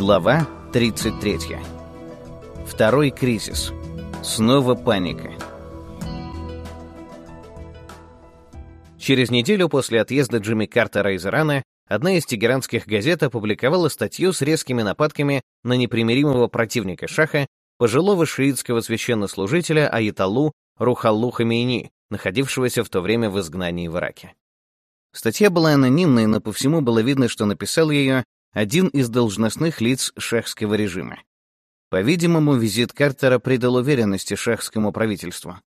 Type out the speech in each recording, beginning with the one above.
Глава 33. Второй кризис. Снова паника. Через неделю после отъезда Джимми Картера из Ирана одна из тегеранских газет опубликовала статью с резкими нападками на непримиримого противника Шаха, пожилого шиитского священнослужителя Аяталу Рухаллу Хамейни, находившегося в то время в изгнании в Ираке. Статья была анонимной, но по всему было видно, что написал ее один из должностных лиц шахского режима. По-видимому, визит Картера придал уверенности шахскому правительству.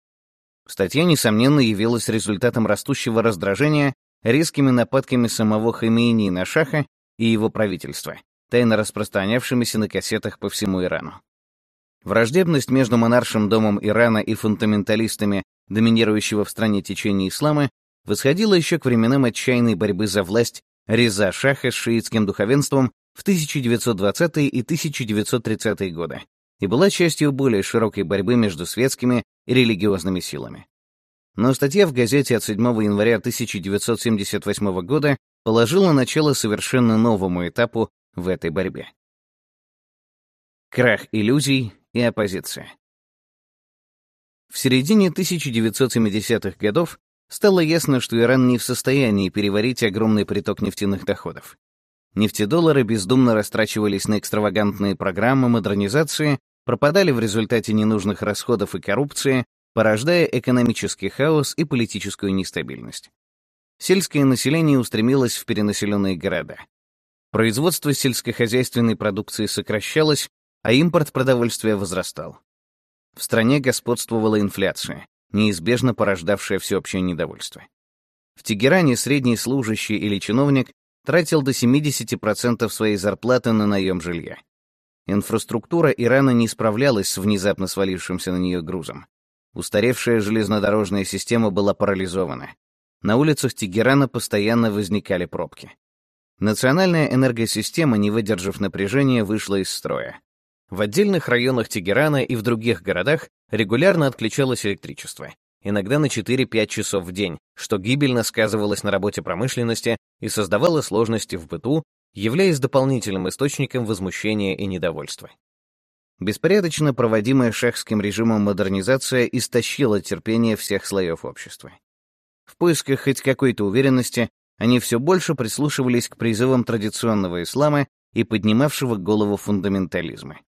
Статья, несомненно, явилась результатом растущего раздражения резкими нападками самого Хамейни на Шаха и его правительства, тайно распространявшимися на кассетах по всему Ирану. Враждебность между монаршим домом Ирана и фундаменталистами, доминирующего в стране течения ислама, восходила еще к временам отчаянной борьбы за власть Реза Шаха с шиитским духовенством в 1920-е и 1930-е годы и была частью более широкой борьбы между светскими и религиозными силами. Но статья в газете от 7 января 1978 года положила начало совершенно новому этапу в этой борьбе. Крах иллюзий и оппозиция. В середине 1970-х годов стало ясно, что Иран не в состоянии переварить огромный приток нефтяных доходов. Нефтедоллары бездумно растрачивались на экстравагантные программы модернизации, пропадали в результате ненужных расходов и коррупции, порождая экономический хаос и политическую нестабильность. Сельское население устремилось в перенаселенные города. Производство сельскохозяйственной продукции сокращалось, а импорт продовольствия возрастал. В стране господствовала инфляция неизбежно порождавшее всеобщее недовольство. В Тегеране средний служащий или чиновник тратил до 70% своей зарплаты на наем жилья. Инфраструктура Ирана не справлялась с внезапно свалившимся на нее грузом. Устаревшая железнодорожная система была парализована. На улицах Тегерана постоянно возникали пробки. Национальная энергосистема, не выдержав напряжения, вышла из строя. В отдельных районах Тегерана и в других городах регулярно отключалось электричество, иногда на 4-5 часов в день, что гибельно сказывалось на работе промышленности и создавало сложности в быту, являясь дополнительным источником возмущения и недовольства. Беспорядочно проводимая шахским режимом модернизация истощила терпение всех слоев общества. В поисках хоть какой-то уверенности они все больше прислушивались к призывам традиционного ислама и поднимавшего голову фундаментализма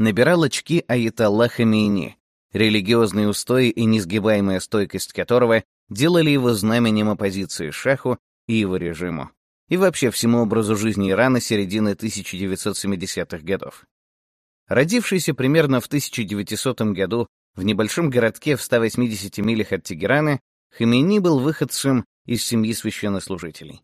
набирал очки Аятолла Хамейни, религиозные устои и несгибаемая стойкость которого делали его знаменем оппозиции Шаху и его режиму, и вообще всему образу жизни Ирана середины 1970-х годов. Родившийся примерно в 1900 году в небольшом городке в 180 милях от Тегерана, Хамейни был выходцем из семьи священнослужителей.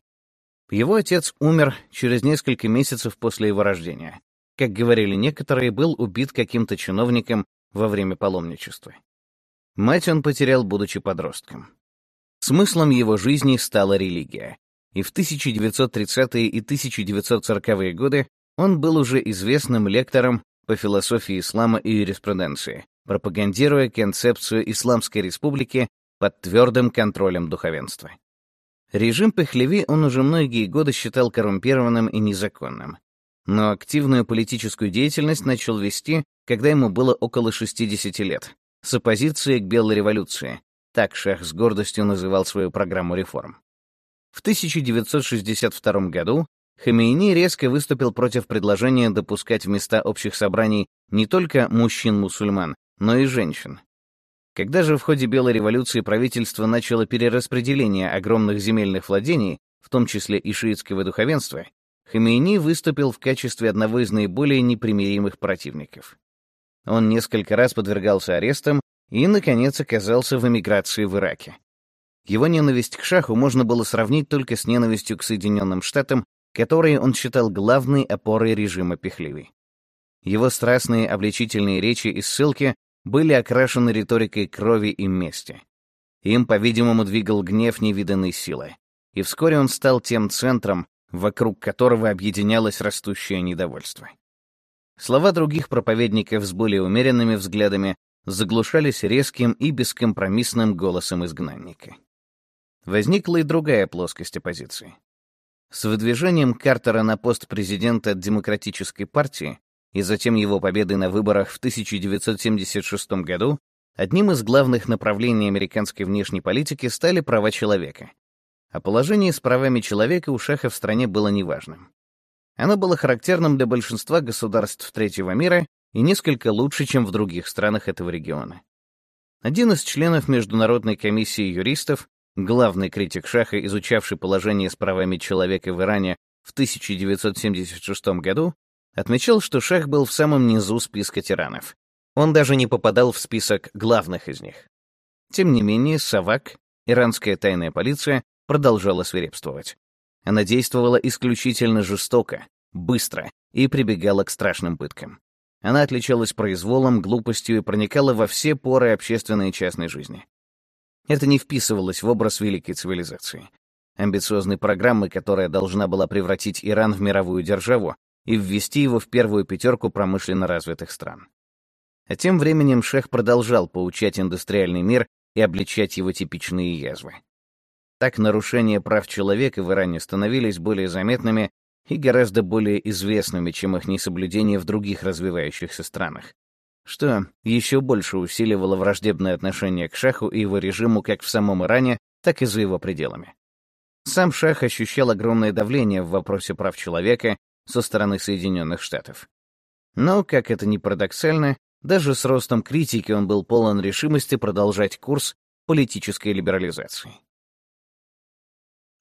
Его отец умер через несколько месяцев после его рождения, как говорили некоторые, был убит каким-то чиновником во время паломничества. Мать он потерял, будучи подростком. Смыслом его жизни стала религия, и в 1930-е и 1940-е годы он был уже известным лектором по философии ислама и юриспруденции, пропагандируя концепцию Исламской республики под твердым контролем духовенства. Режим Пехлеви он уже многие годы считал коррумпированным и незаконным но активную политическую деятельность начал вести, когда ему было около 60 лет, с оппозицией к Белой революции. Так Шах с гордостью называл свою программу реформ. В 1962 году Хамейни резко выступил против предложения допускать в места общих собраний не только мужчин-мусульман, но и женщин. Когда же в ходе Белой революции правительство начало перераспределение огромных земельных владений, в том числе и шиитского духовенства, Хамейни выступил в качестве одного из наиболее непримиримых противников. Он несколько раз подвергался арестам и, наконец, оказался в эмиграции в Ираке. Его ненависть к Шаху можно было сравнить только с ненавистью к Соединенным Штатам, которые он считал главной опорой режима Пехливи. Его страстные обличительные речи и ссылки были окрашены риторикой крови и мести. Им, по-видимому, двигал гнев невиданной силы. И вскоре он стал тем центром, вокруг которого объединялось растущее недовольство. Слова других проповедников с более умеренными взглядами заглушались резким и бескомпромиссным голосом изгнанника. Возникла и другая плоскость оппозиции. С выдвижением Картера на пост президента Демократической партии и затем его победой на выборах в 1976 году одним из главных направлений американской внешней политики стали права человека. А положение с правами человека у Шаха в стране было неважным. Оно было характерным для большинства государств третьего мира и несколько лучше, чем в других странах этого региона. Один из членов Международной комиссии юристов, главный критик Шаха, изучавший положение с правами человека в Иране в 1976 году, отмечал, что Шах был в самом низу списка тиранов. Он даже не попадал в список главных из них. Тем не менее, Савак, иранская тайная полиция, продолжала свирепствовать. Она действовала исключительно жестоко, быстро и прибегала к страшным пыткам. Она отличалась произволом, глупостью и проникала во все поры общественной и частной жизни. Это не вписывалось в образ великой цивилизации. Амбициозной программы, которая должна была превратить Иран в мировую державу и ввести его в первую пятерку промышленно развитых стран. А тем временем шех продолжал поучать индустриальный мир и обличать его типичные язвы. Так нарушения прав человека в Иране становились более заметными и гораздо более известными, чем их несоблюдение в других развивающихся странах, что еще больше усиливало враждебное отношение к шаху и его режиму как в самом Иране, так и за его пределами. Сам шах ощущал огромное давление в вопросе прав человека со стороны Соединенных Штатов. Но, как это ни парадоксально, даже с ростом критики он был полон решимости продолжать курс политической либерализации.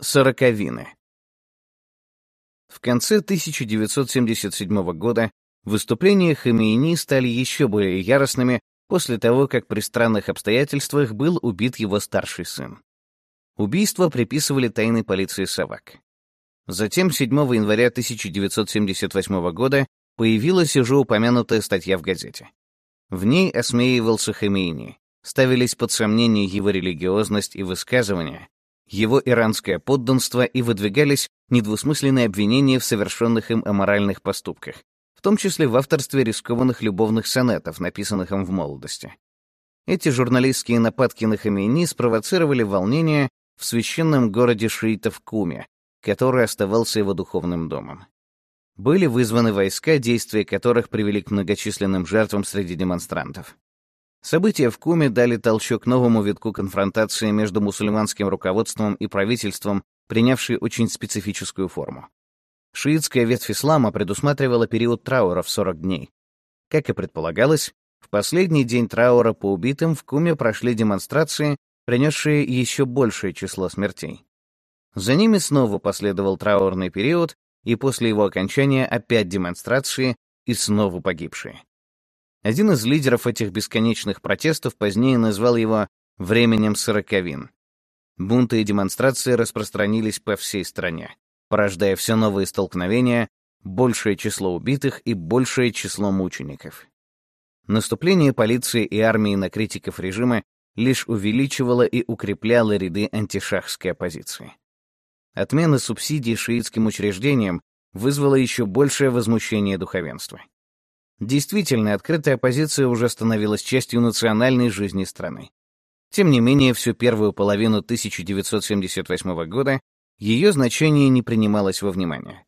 Сороковины. В конце 1977 года выступления Хамейни стали еще более яростными после того, как при странных обстоятельствах был убит его старший сын. Убийство приписывали тайной полиции Савак. Затем 7 января 1978 года появилась уже упомянутая статья в газете. В ней осмеивался Хамейни, ставились под сомнение его религиозность и высказывания, его иранское подданство и выдвигались недвусмысленные обвинения в совершенных им аморальных поступках, в том числе в авторстве рискованных любовных сонетов, написанных им в молодости. Эти журналистские нападки на Хамейни спровоцировали волнение в священном городе шиитов Куме, который оставался его духовным домом. Были вызваны войска, действия которых привели к многочисленным жертвам среди демонстрантов. События в Куме дали толчок новому витку конфронтации между мусульманским руководством и правительством, принявшей очень специфическую форму. Шиитская ветвь ислама предусматривала период траура в 40 дней. Как и предполагалось, в последний день траура по убитым в Куме прошли демонстрации, принесшие еще большее число смертей. За ними снова последовал траурный период, и после его окончания опять демонстрации и снова погибшие. Один из лидеров этих бесконечных протестов позднее назвал его «временем сороковин». Бунты и демонстрации распространились по всей стране, порождая все новые столкновения, большее число убитых и большее число мучеников. Наступление полиции и армии на критиков режима лишь увеличивало и укрепляло ряды антишахской оппозиции. Отмена субсидий шиитским учреждениям вызвала еще большее возмущение духовенства. Действительно, открытая оппозиция уже становилась частью национальной жизни страны. Тем не менее, всю первую половину 1978 года ее значение не принималось во внимание.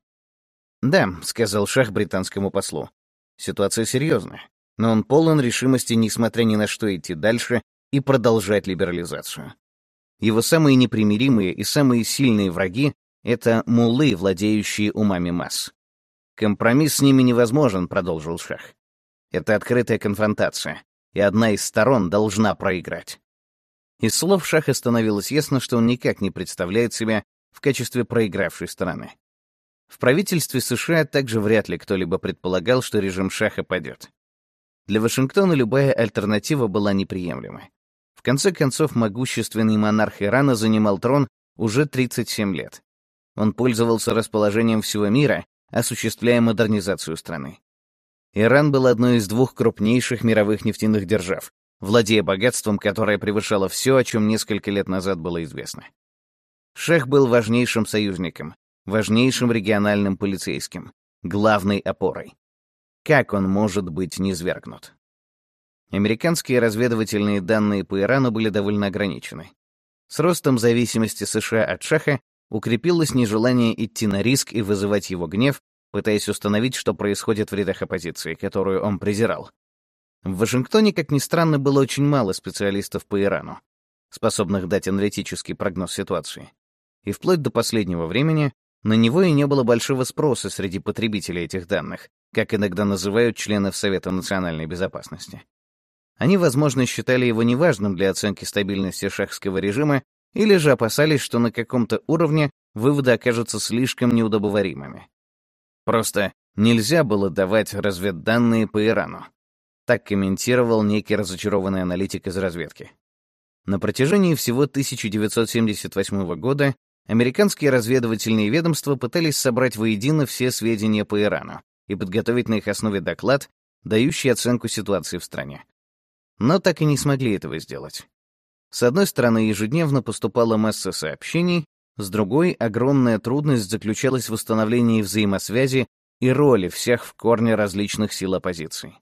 «Да», — сказал Шах британскому послу, — «ситуация серьезная, но он полон решимости, несмотря ни на что, идти дальше и продолжать либерализацию. Его самые непримиримые и самые сильные враги — это муллы, владеющие умами масс. «Компромисс с ними невозможен», — продолжил Шах. «Это открытая конфронтация, и одна из сторон должна проиграть». Из слов Шаха становилось ясно, что он никак не представляет себя в качестве проигравшей стороны. В правительстве США также вряд ли кто-либо предполагал, что режим Шаха падет. Для Вашингтона любая альтернатива была неприемлема. В конце концов, могущественный монарх Ирана занимал трон уже 37 лет. Он пользовался расположением всего мира осуществляя модернизацию страны. Иран был одной из двух крупнейших мировых нефтяных держав, владея богатством, которое превышало все, о чем несколько лет назад было известно. Шех был важнейшим союзником, важнейшим региональным полицейским, главной опорой. Как он может быть низвергнут? Американские разведывательные данные по Ирану были довольно ограничены. С ростом зависимости США от Шаха укрепилось нежелание идти на риск и вызывать его гнев, пытаясь установить, что происходит в рядах оппозиции, которую он презирал. В Вашингтоне, как ни странно, было очень мало специалистов по Ирану, способных дать аналитический прогноз ситуации. И вплоть до последнего времени на него и не было большого спроса среди потребителей этих данных, как иногда называют членов Совета национальной безопасности. Они, возможно, считали его неважным для оценки стабильности шахского режима или же опасались, что на каком-то уровне выводы окажутся слишком неудобоваримыми. Просто нельзя было давать разведданные по Ирану. Так комментировал некий разочарованный аналитик из разведки. На протяжении всего 1978 года американские разведывательные ведомства пытались собрать воедино все сведения по Ирану и подготовить на их основе доклад, дающий оценку ситуации в стране. Но так и не смогли этого сделать. С одной стороны, ежедневно поступала масса сообщений, с другой, огромная трудность заключалась в восстановлении взаимосвязи и роли всех в корне различных сил оппозиции.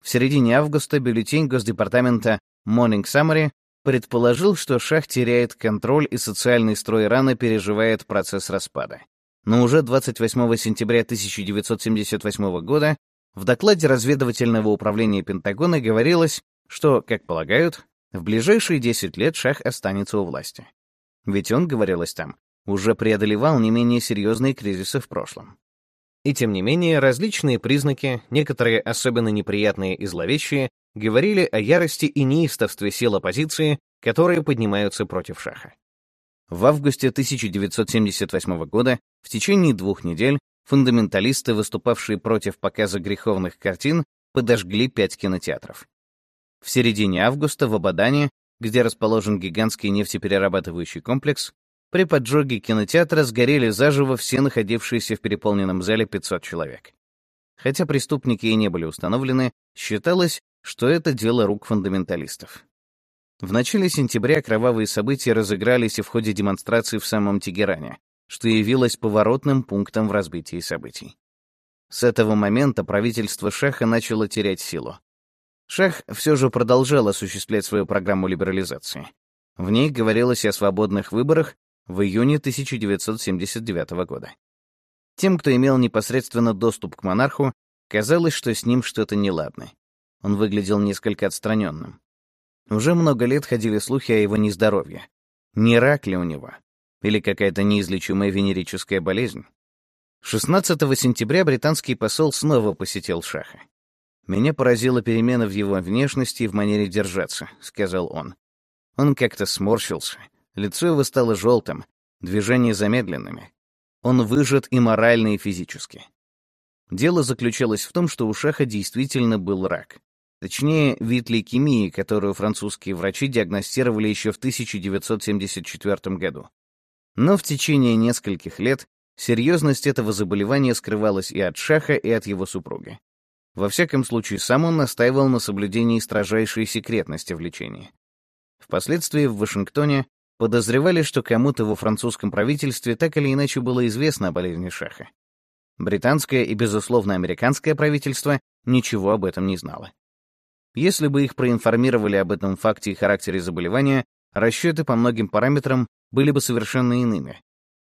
В середине августа бюллетень Госдепартамента Morning Summary предположил, что Шах теряет контроль и социальный строй Ирана переживает процесс распада. Но уже 28 сентября 1978 года в докладе разведывательного управления Пентагона говорилось, что, как полагают, в ближайшие 10 лет Шах останется у власти. Ведь он, говорилось там, уже преодолевал не менее серьезные кризисы в прошлом. И тем не менее, различные признаки, некоторые особенно неприятные и зловещие, говорили о ярости и неистовстве сил оппозиции, которые поднимаются против Шаха. В августе 1978 года, в течение двух недель, фундаменталисты, выступавшие против показа греховных картин, подожгли пять кинотеатров. В середине августа в Абадане, где расположен гигантский нефтеперерабатывающий комплекс, при поджоге кинотеатра сгорели заживо все находившиеся в переполненном зале 500 человек. Хотя преступники и не были установлены, считалось, что это дело рук фундаменталистов. В начале сентября кровавые события разыгрались и в ходе демонстрации в самом Тегеране, что явилось поворотным пунктом в разбитии событий. С этого момента правительство Шаха начало терять силу. Шах все же продолжал осуществлять свою программу либерализации. В ней говорилось о свободных выборах в июне 1979 года. Тем, кто имел непосредственно доступ к монарху, казалось, что с ним что-то неладно. Он выглядел несколько отстраненным. Уже много лет ходили слухи о его нездоровье. Не рак ли у него? Или какая-то неизлечимая венерическая болезнь? 16 сентября британский посол снова посетил Шаха. «Меня поразила перемена в его внешности и в манере держаться», — сказал он. Он как-то сморщился, лицо его стало желтым, движения замедленными. Он выжат и морально, и физически. Дело заключалось в том, что у Шаха действительно был рак. Точнее, вид лейкемии, которую французские врачи диагностировали еще в 1974 году. Но в течение нескольких лет серьезность этого заболевания скрывалась и от Шаха, и от его супруги. Во всяком случае, сам он настаивал на соблюдении строжайшей секретности в лечении. Впоследствии в Вашингтоне подозревали, что кому-то во французском правительстве так или иначе было известно о болезни Шаха. Британское и, безусловно, американское правительство ничего об этом не знало. Если бы их проинформировали об этом факте и характере заболевания, расчеты по многим параметрам были бы совершенно иными.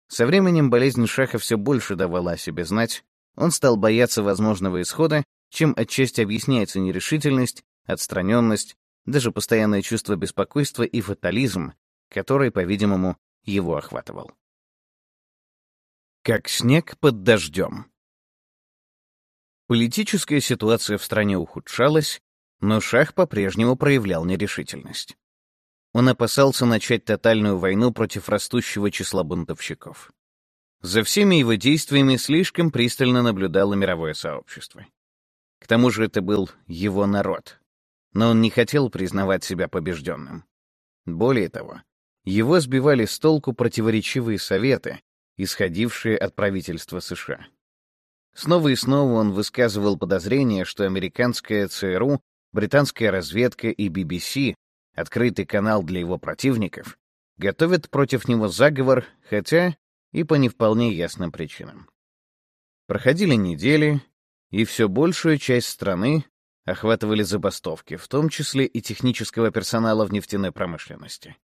Со временем болезнь Шаха все больше давала о себе знать, он стал бояться возможного исхода, чем отчасти объясняется нерешительность, отстраненность, даже постоянное чувство беспокойства и фатализм, который, по-видимому, его охватывал. Как снег под дождем. Политическая ситуация в стране ухудшалась, но Шах по-прежнему проявлял нерешительность. Он опасался начать тотальную войну против растущего числа бунтовщиков. За всеми его действиями слишком пристально наблюдало мировое сообщество. К тому же это был его народ, но он не хотел признавать себя побежденным. Более того, его сбивали с толку противоречивые советы, исходившие от правительства США. Снова и снова он высказывал подозрение, что американская ЦРУ британская разведка и BBC, открытый канал для его противников, готовят против него заговор, хотя и по не вполне ясным причинам. Проходили недели, и все большую часть страны охватывали забастовки, в том числе и технического персонала в нефтяной промышленности.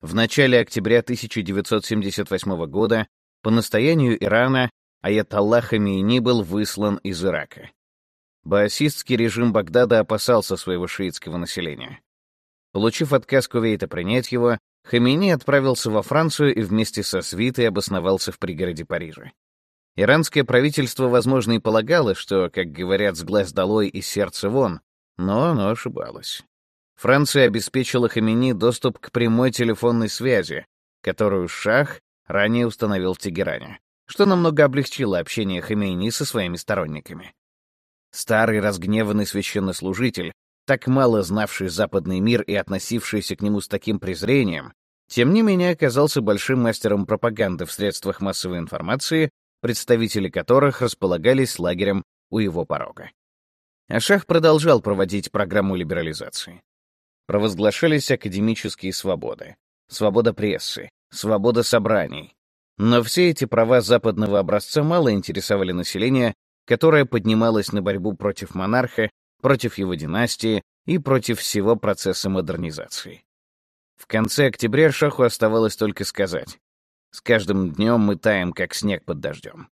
В начале октября 1978 года по настоянию Ирана Аятолла Хамейни был выслан из Ирака. Баасистский режим Багдада опасался своего шиитского населения. Получив отказ Кувейта принять его, Хамейни отправился во Францию и вместе со свитой обосновался в пригороде Парижа. Иранское правительство, возможно, и полагало, что, как говорят, с глаз долой и сердце вон, но оно ошибалось. Франция обеспечила Хамини доступ к прямой телефонной связи, которую Шах ранее установил в Тегеране, что намного облегчило общение Хамейни со своими сторонниками. Старый разгневанный священнослужитель, так мало знавший западный мир и относившийся к нему с таким презрением, тем не менее оказался большим мастером пропаганды в средствах массовой информации, представители которых располагались лагерем у его порога. А Шах продолжал проводить программу либерализации. Провозглашались академические свободы, свобода прессы, свобода собраний. Но все эти права западного образца мало интересовали население, которое поднималось на борьбу против монарха, против его династии и против всего процесса модернизации. В конце октября Шаху оставалось только сказать «С каждым днем мы таем, как снег под дождем».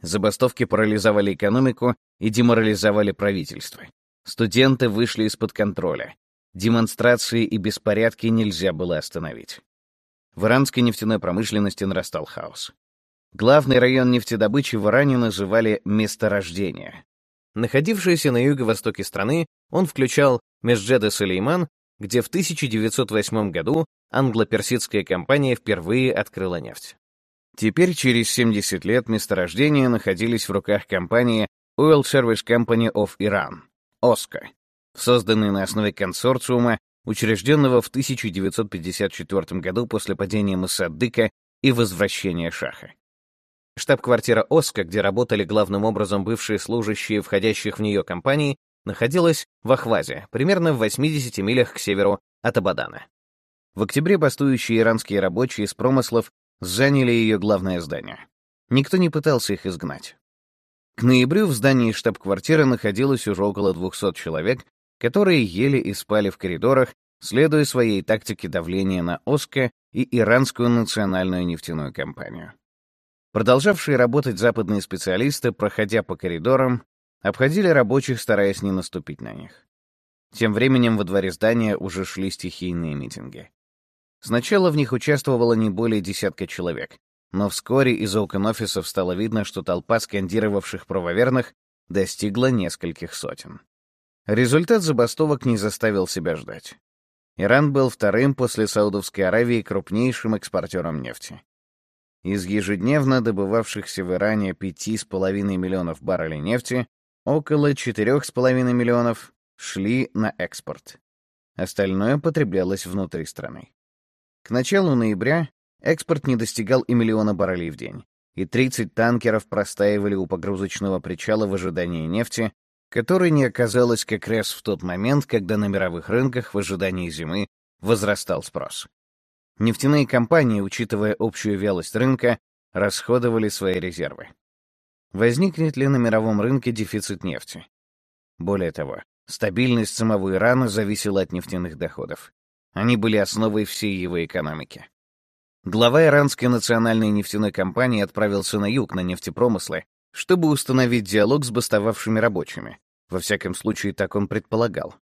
Забастовки парализовали экономику и деморализовали правительство. Студенты вышли из-под контроля. Демонстрации и беспорядки нельзя было остановить. В иранской нефтяной промышленности нарастал хаос. Главный район нефтедобычи в Иране называли «месторождение». Находившийся на юго-востоке страны, он включал Межджеда Сулейман, где в 1908 году англо-персидская компания впервые открыла нефть. Теперь, через 70 лет, месторождения находились в руках компании Oil Service Company of Iran, ОСКО, созданной на основе консорциума, учрежденного в 1954 году после падения Мосаддыка и возвращения Шаха. Штаб-квартира ОСКО, где работали главным образом бывшие служащие входящих в нее компаний, находилась в Ахвазе, примерно в 80 милях к северу от Абадана. В октябре бастующие иранские рабочие из промыслов заняли ее главное здание. Никто не пытался их изгнать. К ноябрю в здании штаб-квартиры находилось уже около 200 человек, которые ели и спали в коридорах, следуя своей тактике давления на ОСКО и Иранскую национальную нефтяную компанию. Продолжавшие работать западные специалисты, проходя по коридорам, обходили рабочих, стараясь не наступить на них. Тем временем во дворе здания уже шли стихийные митинги. Сначала в них участвовало не более десятка человек, но вскоре из окон офисов стало видно, что толпа скандировавших правоверных достигла нескольких сотен. Результат забастовок не заставил себя ждать. Иран был вторым после Саудовской Аравии крупнейшим экспортером нефти. Из ежедневно добывавшихся в Иране 5,5 миллионов баррелей нефти около 4,5 миллионов шли на экспорт. Остальное потреблялось внутри страны. К началу ноября экспорт не достигал и миллиона баррелей в день, и 30 танкеров простаивали у погрузочного причала в ожидании нефти, которой не оказалось как раз в тот момент, когда на мировых рынках в ожидании зимы возрастал спрос. Нефтяные компании, учитывая общую вялость рынка, расходовали свои резервы. Возникнет ли на мировом рынке дефицит нефти? Более того, стабильность самого Ирана зависела от нефтяных доходов. Они были основой всей его экономики. Глава иранской национальной нефтяной компании отправился на юг на нефтепромыслы, чтобы установить диалог с бастовавшими рабочими. Во всяком случае, так он предполагал.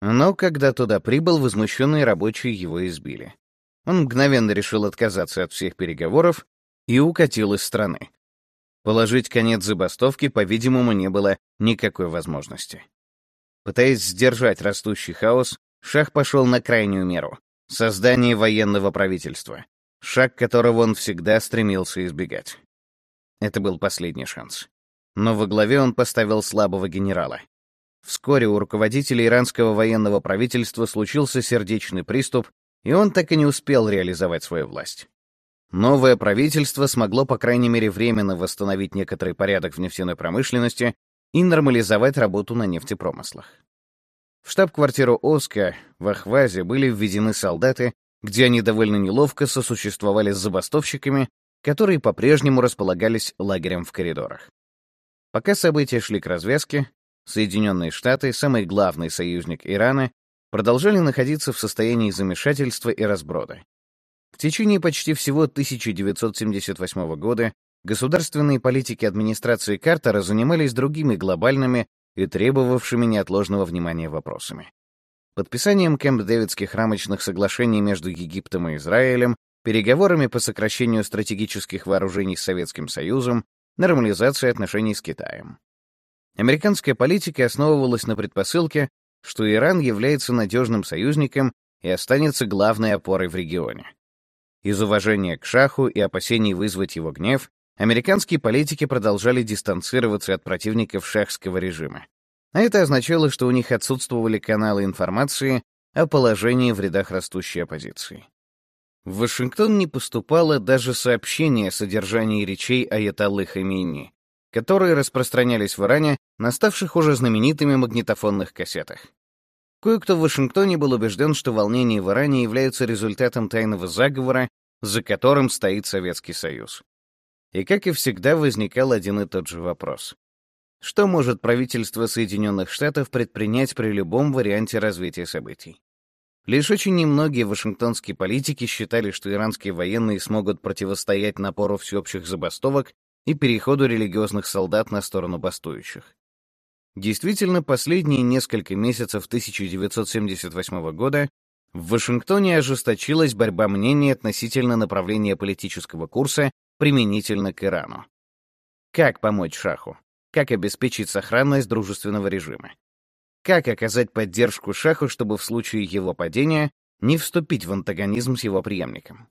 Но когда туда прибыл, возмущенные рабочие его избили. Он мгновенно решил отказаться от всех переговоров и укатил из страны. Положить конец забастовке, по-видимому, не было никакой возможности. Пытаясь сдержать растущий хаос, Шах пошел на крайнюю меру — создание военного правительства, шаг которого он всегда стремился избегать. Это был последний шанс. Но во главе он поставил слабого генерала. Вскоре у руководителя иранского военного правительства случился сердечный приступ, и он так и не успел реализовать свою власть. Новое правительство смогло, по крайней мере, временно восстановить некоторый порядок в нефтяной промышленности и нормализовать работу на нефтепромыслах. В штаб-квартиру ОСКО в Ахвазе были введены солдаты, где они довольно неловко сосуществовали с забастовщиками, которые по-прежнему располагались лагерем в коридорах. Пока события шли к развязке, Соединенные Штаты, самый главный союзник Ирана, продолжали находиться в состоянии замешательства и разброда, В течение почти всего 1978 года государственные политики администрации Картера занимались другими глобальными и требовавшими неотложного внимания вопросами. Подписанием Кэмп-Дэвидских рамочных соглашений между Египтом и Израилем, переговорами по сокращению стратегических вооружений с Советским Союзом, нормализацией отношений с Китаем. Американская политика основывалась на предпосылке, что Иран является надежным союзником и останется главной опорой в регионе. Из уважения к шаху и опасений вызвать его гнев, американские политики продолжали дистанцироваться от противников шахского режима. А это означало, что у них отсутствовали каналы информации о положении в рядах растущей оппозиции. В Вашингтон не поступало даже сообщение о содержании речей Аятоллы Хамейни, которые распространялись в Иране на ставших уже знаменитыми магнитофонных кассетах. Кое-кто в Вашингтоне был убежден, что волнения в Иране являются результатом тайного заговора, за которым стоит Советский Союз. И, как и всегда, возникал один и тот же вопрос. Что может правительство Соединенных Штатов предпринять при любом варианте развития событий? Лишь очень немногие вашингтонские политики считали, что иранские военные смогут противостоять напору всеобщих забастовок и переходу религиозных солдат на сторону бастующих. Действительно, последние несколько месяцев 1978 года в Вашингтоне ожесточилась борьба мнений относительно направления политического курса применительно к Ирану. Как помочь Шаху? Как обеспечить сохранность дружественного режима? Как оказать поддержку Шаху, чтобы в случае его падения не вступить в антагонизм с его преемником?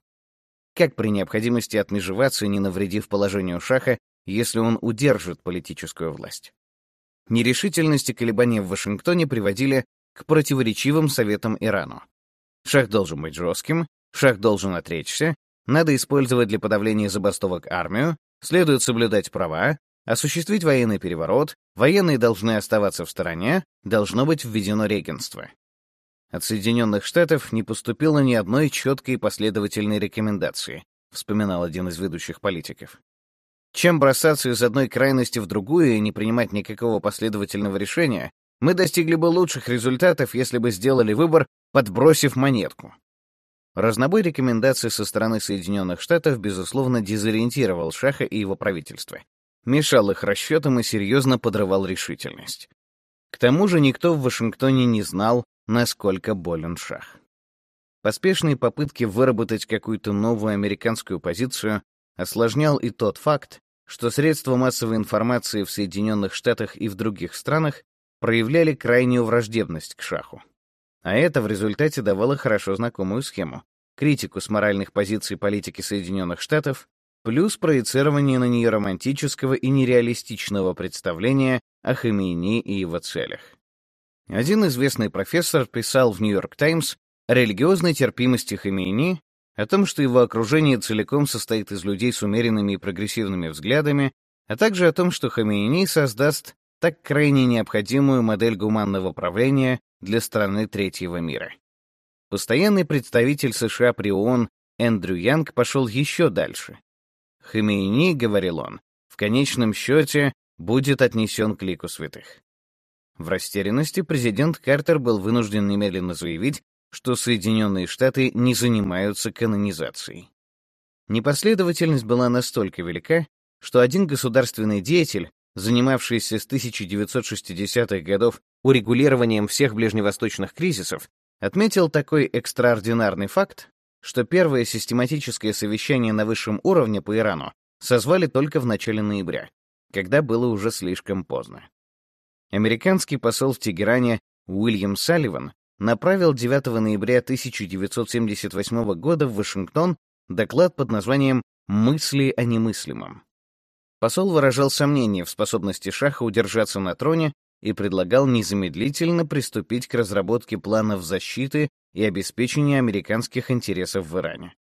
Как при необходимости отмежеваться, не навредив положению Шаха, если он удержит политическую власть? Нерешительность и колебания в Вашингтоне приводили к противоречивым советам Ирану. Шах должен быть жестким, шах должен отречься, надо использовать для подавления забастовок армию, следует соблюдать права, осуществить военный переворот, военные должны оставаться в стороне, должно быть введено регенство. От Соединенных Штатов не поступило ни одной четкой и последовательной рекомендации, вспоминал один из ведущих политиков. Чем бросаться из одной крайности в другую и не принимать никакого последовательного решения, мы достигли бы лучших результатов, если бы сделали выбор, подбросив монетку. Разнобой рекомендаций со стороны Соединенных Штатов, безусловно, дезориентировал Шаха и его правительство, мешал их расчетам и серьезно подрывал решительность. К тому же никто в Вашингтоне не знал, насколько болен Шах. Поспешные попытки выработать какую-то новую американскую позицию осложнял и тот факт, что средства массовой информации в Соединенных Штатах и в других странах проявляли крайнюю враждебность к Шаху. А это в результате давало хорошо знакомую схему — критику с моральных позиций политики Соединенных Штатов плюс проецирование на нее романтического и нереалистичного представления о Хамейни и его целях. Один известный профессор писал в «Нью-Йорк Таймс» о религиозной терпимости Хамейни о том, что его окружение целиком состоит из людей с умеренными и прогрессивными взглядами, а также о том, что Хамейни создаст так крайне необходимую модель гуманного правления для страны третьего мира. Постоянный представитель США при ООН Эндрю Янг пошел еще дальше. Хамейни, говорил он, в конечном счете будет отнесен к лику святых. В растерянности президент Картер был вынужден немедленно заявить, что Соединенные Штаты не занимаются канонизацией. Непоследовательность была настолько велика, что один государственный деятель, занимавшийся с 1960-х годов урегулированием всех ближневосточных кризисов, отметил такой экстраординарный факт, что первое систематическое совещание на высшем уровне по Ирану созвали только в начале ноября, когда было уже слишком поздно. Американский посол в Тегеране Уильям Салливан направил 9 ноября 1978 года в Вашингтон доклад под названием «Мысли о немыслимом». Посол выражал сомнения в способности Шаха удержаться на троне и предлагал незамедлительно приступить к разработке планов защиты и обеспечения американских интересов в Иране.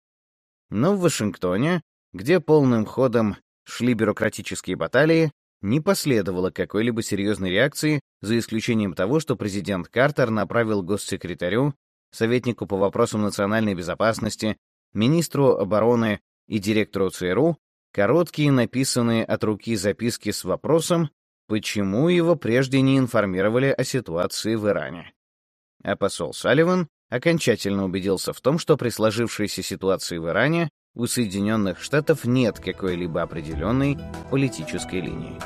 Но в Вашингтоне, где полным ходом шли бюрократические баталии, не последовало какой-либо серьезной реакции, за исключением того, что президент Картер направил госсекретарю, советнику по вопросам национальной безопасности, министру обороны и директору ЦРУ короткие написанные от руки записки с вопросом, почему его прежде не информировали о ситуации в Иране. А посол Салливан окончательно убедился в том, что при сложившейся ситуации в Иране у Соединенных Штатов нет какой-либо определенной политической линии.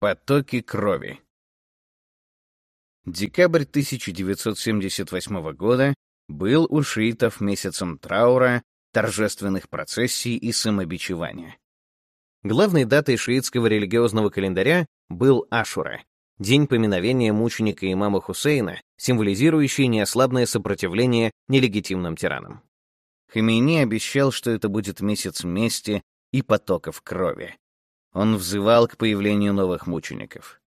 Потоки крови Декабрь 1978 года был у шиитов месяцем траура, торжественных процессий и самобичевания. Главной датой шиитского религиозного календаря был Ашура, день поминовения мученика имама Хусейна, символизирующий неослабное сопротивление нелегитимным тиранам. Хамейни обещал, что это будет месяц мести и потоков крови. Он взывал к появлению новых мучеников.